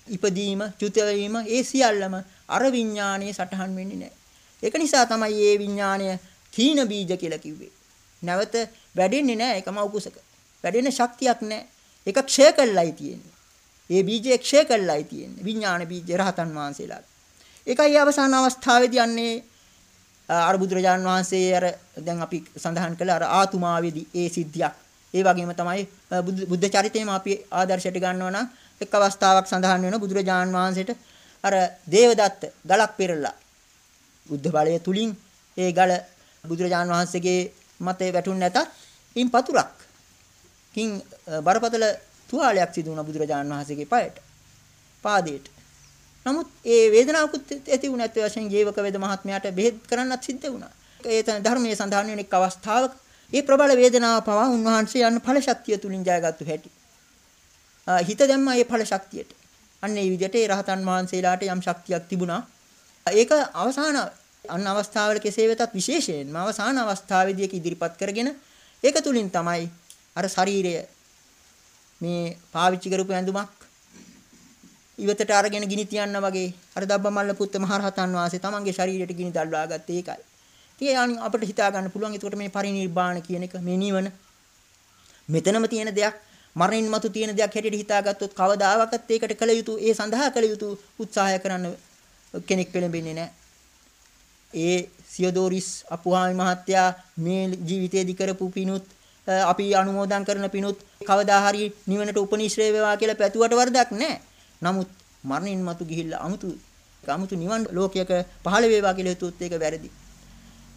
ඉපදීම, චුත වීම, ඒ සියල්ලම අර විඥානයේ සටහන් වෙන්නේ නැහැ. ඒක නිසා තමයි මේ විඥානය කීන බීජ කියලා කිව්වේ. නැවත වැඩෙන්නේ නැහැ ඒකම උකුසක. වැඩෙන ශක්තියක් නැහැ. ඒක ක්ෂය කළයි තියෙන්නේ. ඒ බීජය ක්ෂය කළයි තියෙන්නේ. විඥාන බීජ රහතන් වහන්සේලා. ඒකයි අවසාන අවස්ථාවේදී යන්නේ අර බුදුරජාන් වහන්සේ අර දැන් අපි සඳහන් කළ අර ආතුමාවේදී ඒ සිද්ධියක්. ඒ වගේම තමයි බුද්ධ චරිතයම අපි ආදර්ශයට ගන්නවා නම් එක් අවස්ථාවක් සඳහන් වෙනවා බුදුරජාන් වහන්සේට අර දේවදත්ත ගලක් පෙරලා බුද්ධ බලය තුලින් ඒ ගල බුදුරජාන් වහන්සේගේ මතේ වැටුන් නැතත් ඉන් පතුරක් කින් බරපතල තුවාලයක් සිදු වුණා බුදුරජාන් වහන්සේගේ පායට පාදයට නමුත් ඒ වේදනාවකුත් ඇති වුණ නැත්te වශයෙන් ජීවක වේද මහත්මයාට බෙහෙත් කරන්නත් සිද්ධ වුණා ඒ තන ධර්මයේ සඳහන් වෙන එක් අවස්ථාවක ඒ ප්‍රබල වේදනාව පවා උන්වහන්සේ යන ඵල ශක්තිය තුලින් ජයගත්තු හැටි හිත දැම්මා මේ ඵල ශක්තියට. අන්න ඒ විදිහට ඒ රහතන් වහන්සේලාට යම් ශක්තියක් තිබුණා. ඒක අවසාන අන්න අවස්ථාවල කෙසේ වෙතත් විශේෂයෙන්ම අවසාන අවස්ථාවේදී ඒක ඉදිරිපත් කරගෙන ඒක තුලින් තමයි අර ශරීරය මේ පාවිච්චි කරපු ඇඳුමක් ඉවතට අරගෙන ගිනි තියන්න වගේ අර දබ්බමල්ල පුත්ත මහරහතන් වහන්සේ තමන්ගේ ශරීරයට ගිනි දැල්වා ගත්තේ ඒකයි. ඉතින් අපිට හිතා ගන්න පුළුවන් එතකොට මේ පරිනිර්වාණ කියන එක මේ නිවන මෙතනම තියෙන දෙයක් මරණින් මතු තියෙන දෙයක් හැටියට හිතාගත්තොත් කවදාවත් ඒකට කළ යුතු ඒ සඳහා කළ යුතු උත්සාහය කරන්න කෙනෙක් පෙළඹෙන්නේ නැහැ. ඒ සියදෝරිස් අපුහාමි මහත්තයා මේ ජීවිතයේදී කරපු පිණුත් අපි අනුමෝදන් කරන පිනුත් කවදා හරි නිවනට උපනිශ්‍රේ වේවා කියලා පැතුවට වරදක් නැහැ. නමුත් මරණින් මතු ගිහිල්ලා 아무තු 아무තු නිවන් ලෝකයක පහළ වේවා කියලා හිතුවොත් ඒක වැරදි.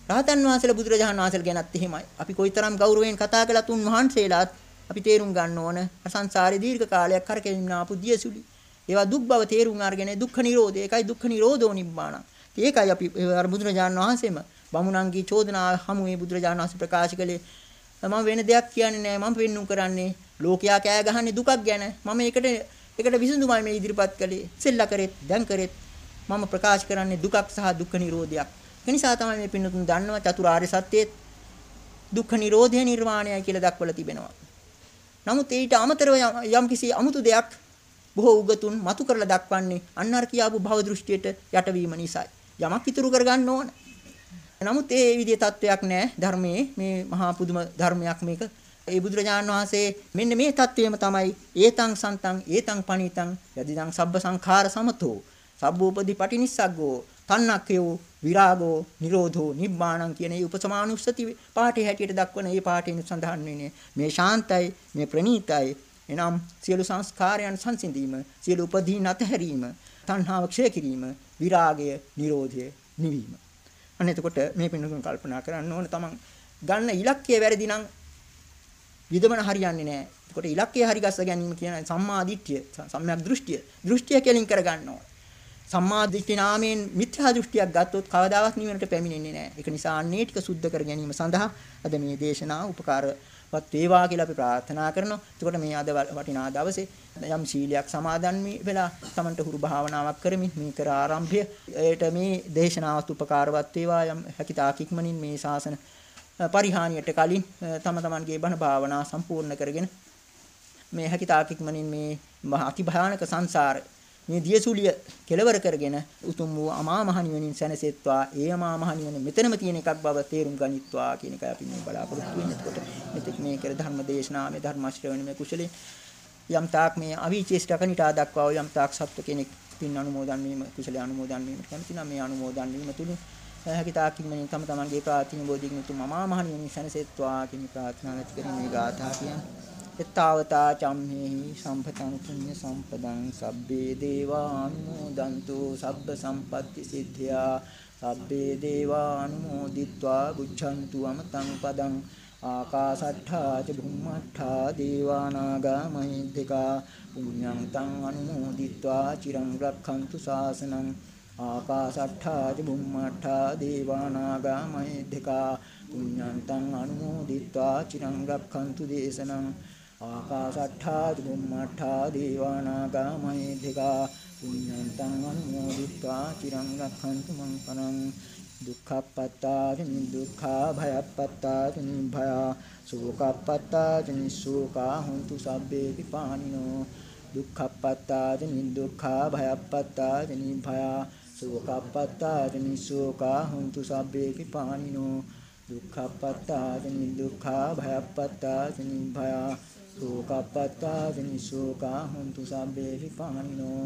රහතන් වහන්සේලා බුදුරජාණන් වහන්සේලා ගැනත් එහෙමයි. අපි කොයිතරම් ගෞරවයෙන් කතා කළත් උන්වහන්සේලාත් අපි තේරුම් ගන්න ඕන අසංසාරේ දීර්ඝ කාලයක් කරකෙමින් ආපු දියසුලි. ඒවා දුක් බව තේරුම් අරගෙන දුක්ඛ නිරෝධය. ඒකයි දුක්ඛ නිරෝධෝ නිබ්බාණ. ඒකයි අපි අර බුදුරජාණන් වහන්සේම බමුණන්ගේ චෝදනාව හමු මේ බුදුරජාණන් වහන්සේ ප්‍රකාශ කළේ මම වෙන දෙයක් කියන්නේ නැහැ මම පෙන්눔 කරන්නේ ලෝකයා කෑ ගහන්නේ දුකක් ගැන. මම ඒකට ඒකට විසඳුමයි මේ ඉදිරිපත් කළේ. සෙල්ලා කරෙත් දැන් කරෙත්. මම ප්‍රකාශ කරන්නේ දුකක් සහ දුක්ඛ නිරෝධයක්. ඒ නිසා තමයි මේ පින්නතුන් දන්නවා චතුරාර්ය සත්‍යයේ දුක්ඛ නිරෝධය නිර්වාණයයි කියලා දක්වලා තිබෙනවා. නමුත් ඊට අමතරව යම් කිසි අමුතු දෙයක් බොහෝ උගතුන් මතු කරලා දක්වන්නේ අන්නර කියාපු භව දෘෂ්ටියට යටවීම නිසායි. යමක් ඉතුරු කරගන්න ඕන. නමුත් ඒ විදිහේ තත්වයක් නැහැ ධර්මයේ. මේ මහා පුදුම ධර්මයක් මේක. ඒ බුදුරජාණන් වහන්සේ මෙන්න මේ தත්වයම තමයි ඒතං සන්තං ඒතං පණිතං යදිදං සබ්බ සංඛාර සමතෝ. සබ්බෝපදි පටිනිස්සග්ගෝ තන්නක්කයෝ විරාගෝ නිරෝධෝ නිබ්බාණං කියන මේ උපසමානුස්සති පාඨයේ හැටියට දක්වන මේ පාඨයෙන් සඳහන් වෙන්නේ. මේ ශාන්තයි මේ ප්‍රණීතයි. එනම් සියලු සංස්කාරයන් සංසිඳීම සියලු උපදීන් අතහැරීම තණ්හාව ක්ෂය කිරීම විරාගය නිරෝධය නිවීම. අන්න එතකොට මේ පින්නතුන් කල්පනා කරන්න ඕන තමන් ගන්න ඉලක්කය වැරදි නම් විදමන හරියන්නේ නැහැ. එතකොට ඉලක්කය හරි ගස්ස ගැනීම කියන සම්මා දිට්ඨිය, සම්‍යක් දෘෂ්ටිය, දෘෂ්ටිය කෙලින් කරගන්න ඕන. සම්මා දිට්ඨි නාමයෙන් මිත්‍යා දෘෂ්ටියක් ගත්තොත් කවදාවත් නිවනට පැමිණෙන්නේ නැහැ. ඒක නිසා අන්නේ ටික සුද්ධ කර ගැනීම සඳහා අද මේ දේශනාව උපකාර වත් වේවා කියලා අපි ප්‍රාර්ථනා කරනවා. එතකොට මේ අද වටිනා දවසේ යම් සීලයක් සමාදන් වෙලා තමන්ට හුරු භාවනාවක් කරමින් මේ කර ආරම්භය ඒට මේ දේශනාවත් උපකාරවත් වේවා යම් හැකිතාකික්මනින් මේ ශාසන පරිහානියට කලින් තම තමන්ගේ බණ භාවනා සම්පූර්ණ කරගෙන මේ හැකිතාකික්මනින් මේ අති භයානක සංසාරේ මේ දියසුලිය කෙලවර කරගෙන උතුම් වූ අමා මහ නිවනින් සැනසෙත්වා ඒ අමා මහ නිවන මෙතනම තියෙන එකක් බව තේරුම් ගනිත්වා කියන එකයි අපි මේ බලාපොරොත්තු වෙන්නේ. එතකොට මෙතෙක් මේ කර ධර්ම දේශනාවේ ධර්ම ශ්‍රවණය මේ කුසලේ යම් තාක් මේ අවීචේෂ්ඨ කනිටා දක්වා යම් තාක් සත්ව කෙනෙක් පින් අනුමෝදන් වීම කුසලයේ අනුමෝදන් වීම කැමති නම් මේ අනුමෝදන් වීම තුලින් හැකි තාක් ඉක්මනින් තම තමන්ගේ ප්‍රාර්ථනා බෝධිග්න තුම අමා මහ නිවනින් සැනසෙත්වා කියන ප්‍රාර්ථනාව ඇති කරගෙන මේ ගාථා කියන්නේ එතාවතා චම්හෙහි සම්පතං පුඤ්ඤ සම්පදං සබ්බේ දේවා අනුමෝදන්තු සබ්බ සම්පatti සිද්ධා සබ්බේ දේවා අනුමෝදිත්වා බුද්ධන්තු අමතං පදං ආකාසට්ඨා ච බුම්මට්ඨා දේවානාගා මහිද්దికා පුඤ්ඤං තං අනුමෝදිත්වා චිරං රක්ඛන්තු ශාසනං ආකාසට්ඨා ච බුම්මට්ඨා දේවානාගා මහිද්దికා පුඤ්ඤං තං අනුමෝදිත්වා චිරං රක්ඛන්තු දේශනං ආකාශට්ඨා චුම්මට්ඨා දේවානාගා මහිද්దికා පුඤ්ඤන්තං අනුමෝදිත්වා චිරං රක්ඛන්තු මං පනං දුක්ඛප්පත්තා නිදුක්ඛා භයප්පත්තා නිභයා සෝකප්පත්තා නිසෝකා හොන්තු සබ්බේ විපානිනෝ දුක්ඛප්පත්තා නිදුක්ඛා භයප්පත්තා නිභයා සෝකප්පත්තා නිසෝකා හොන්තු සබ්බේ විපානිනෝ දුක්ඛප්පත්තා නිදුක්ඛා භයප්පත්තා නිභයා සෝකප්පත්තා විනිසෝකා හොන්තු සබ්බේ විපානිනෝ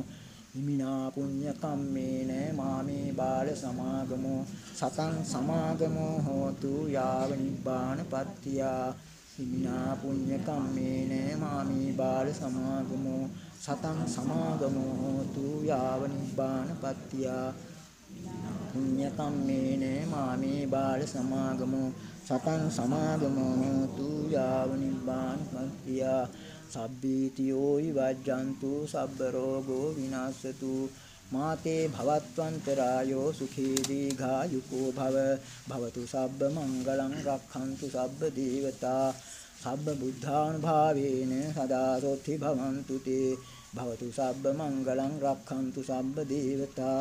හිමිනා පුඤ්ඤ කම්මේන මාමේ බාල සමාගමෝ සතං සමාගමෝ හෝතු යාව නිබ්බානපත්තියා හිමිනා පුඤ්ඤ කම්මේන මාමේ බාල සමාගමෝ සතං සමාගමෝ හෝතු යාව නිබ්බානපත්තියා පුඤ්ඤ කම්මේන මාමේ බාල සමාගමෝ සතං සමාගමෝ තු යාව නිබ්බාන පත්‍තියා සබ්බීතියෝ විවජ්ජන්තු සබ්බ රෝගෝ විනාශතු මාතේ භවත්වන්තරායෝ සුඛී දීඝායුකෝ භව භවතු සබ්බ මංගලං රක්ඛන්තු සබ්බ දේවතා සබ්බ බුද්ධානුභාවේන සදා සොත්ති භවන්තු තේ භවතු සබ්බ මංගලං රක්ඛන්තු සබ්බ දේවතා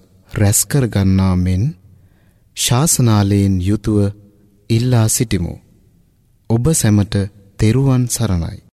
රැස් කර ගන්නා මෙන් ශාසනාලයෙන් යුතුව ඉල්ලා සිටිමු. ඔබ සැමට තෙරුවන් සරණයි.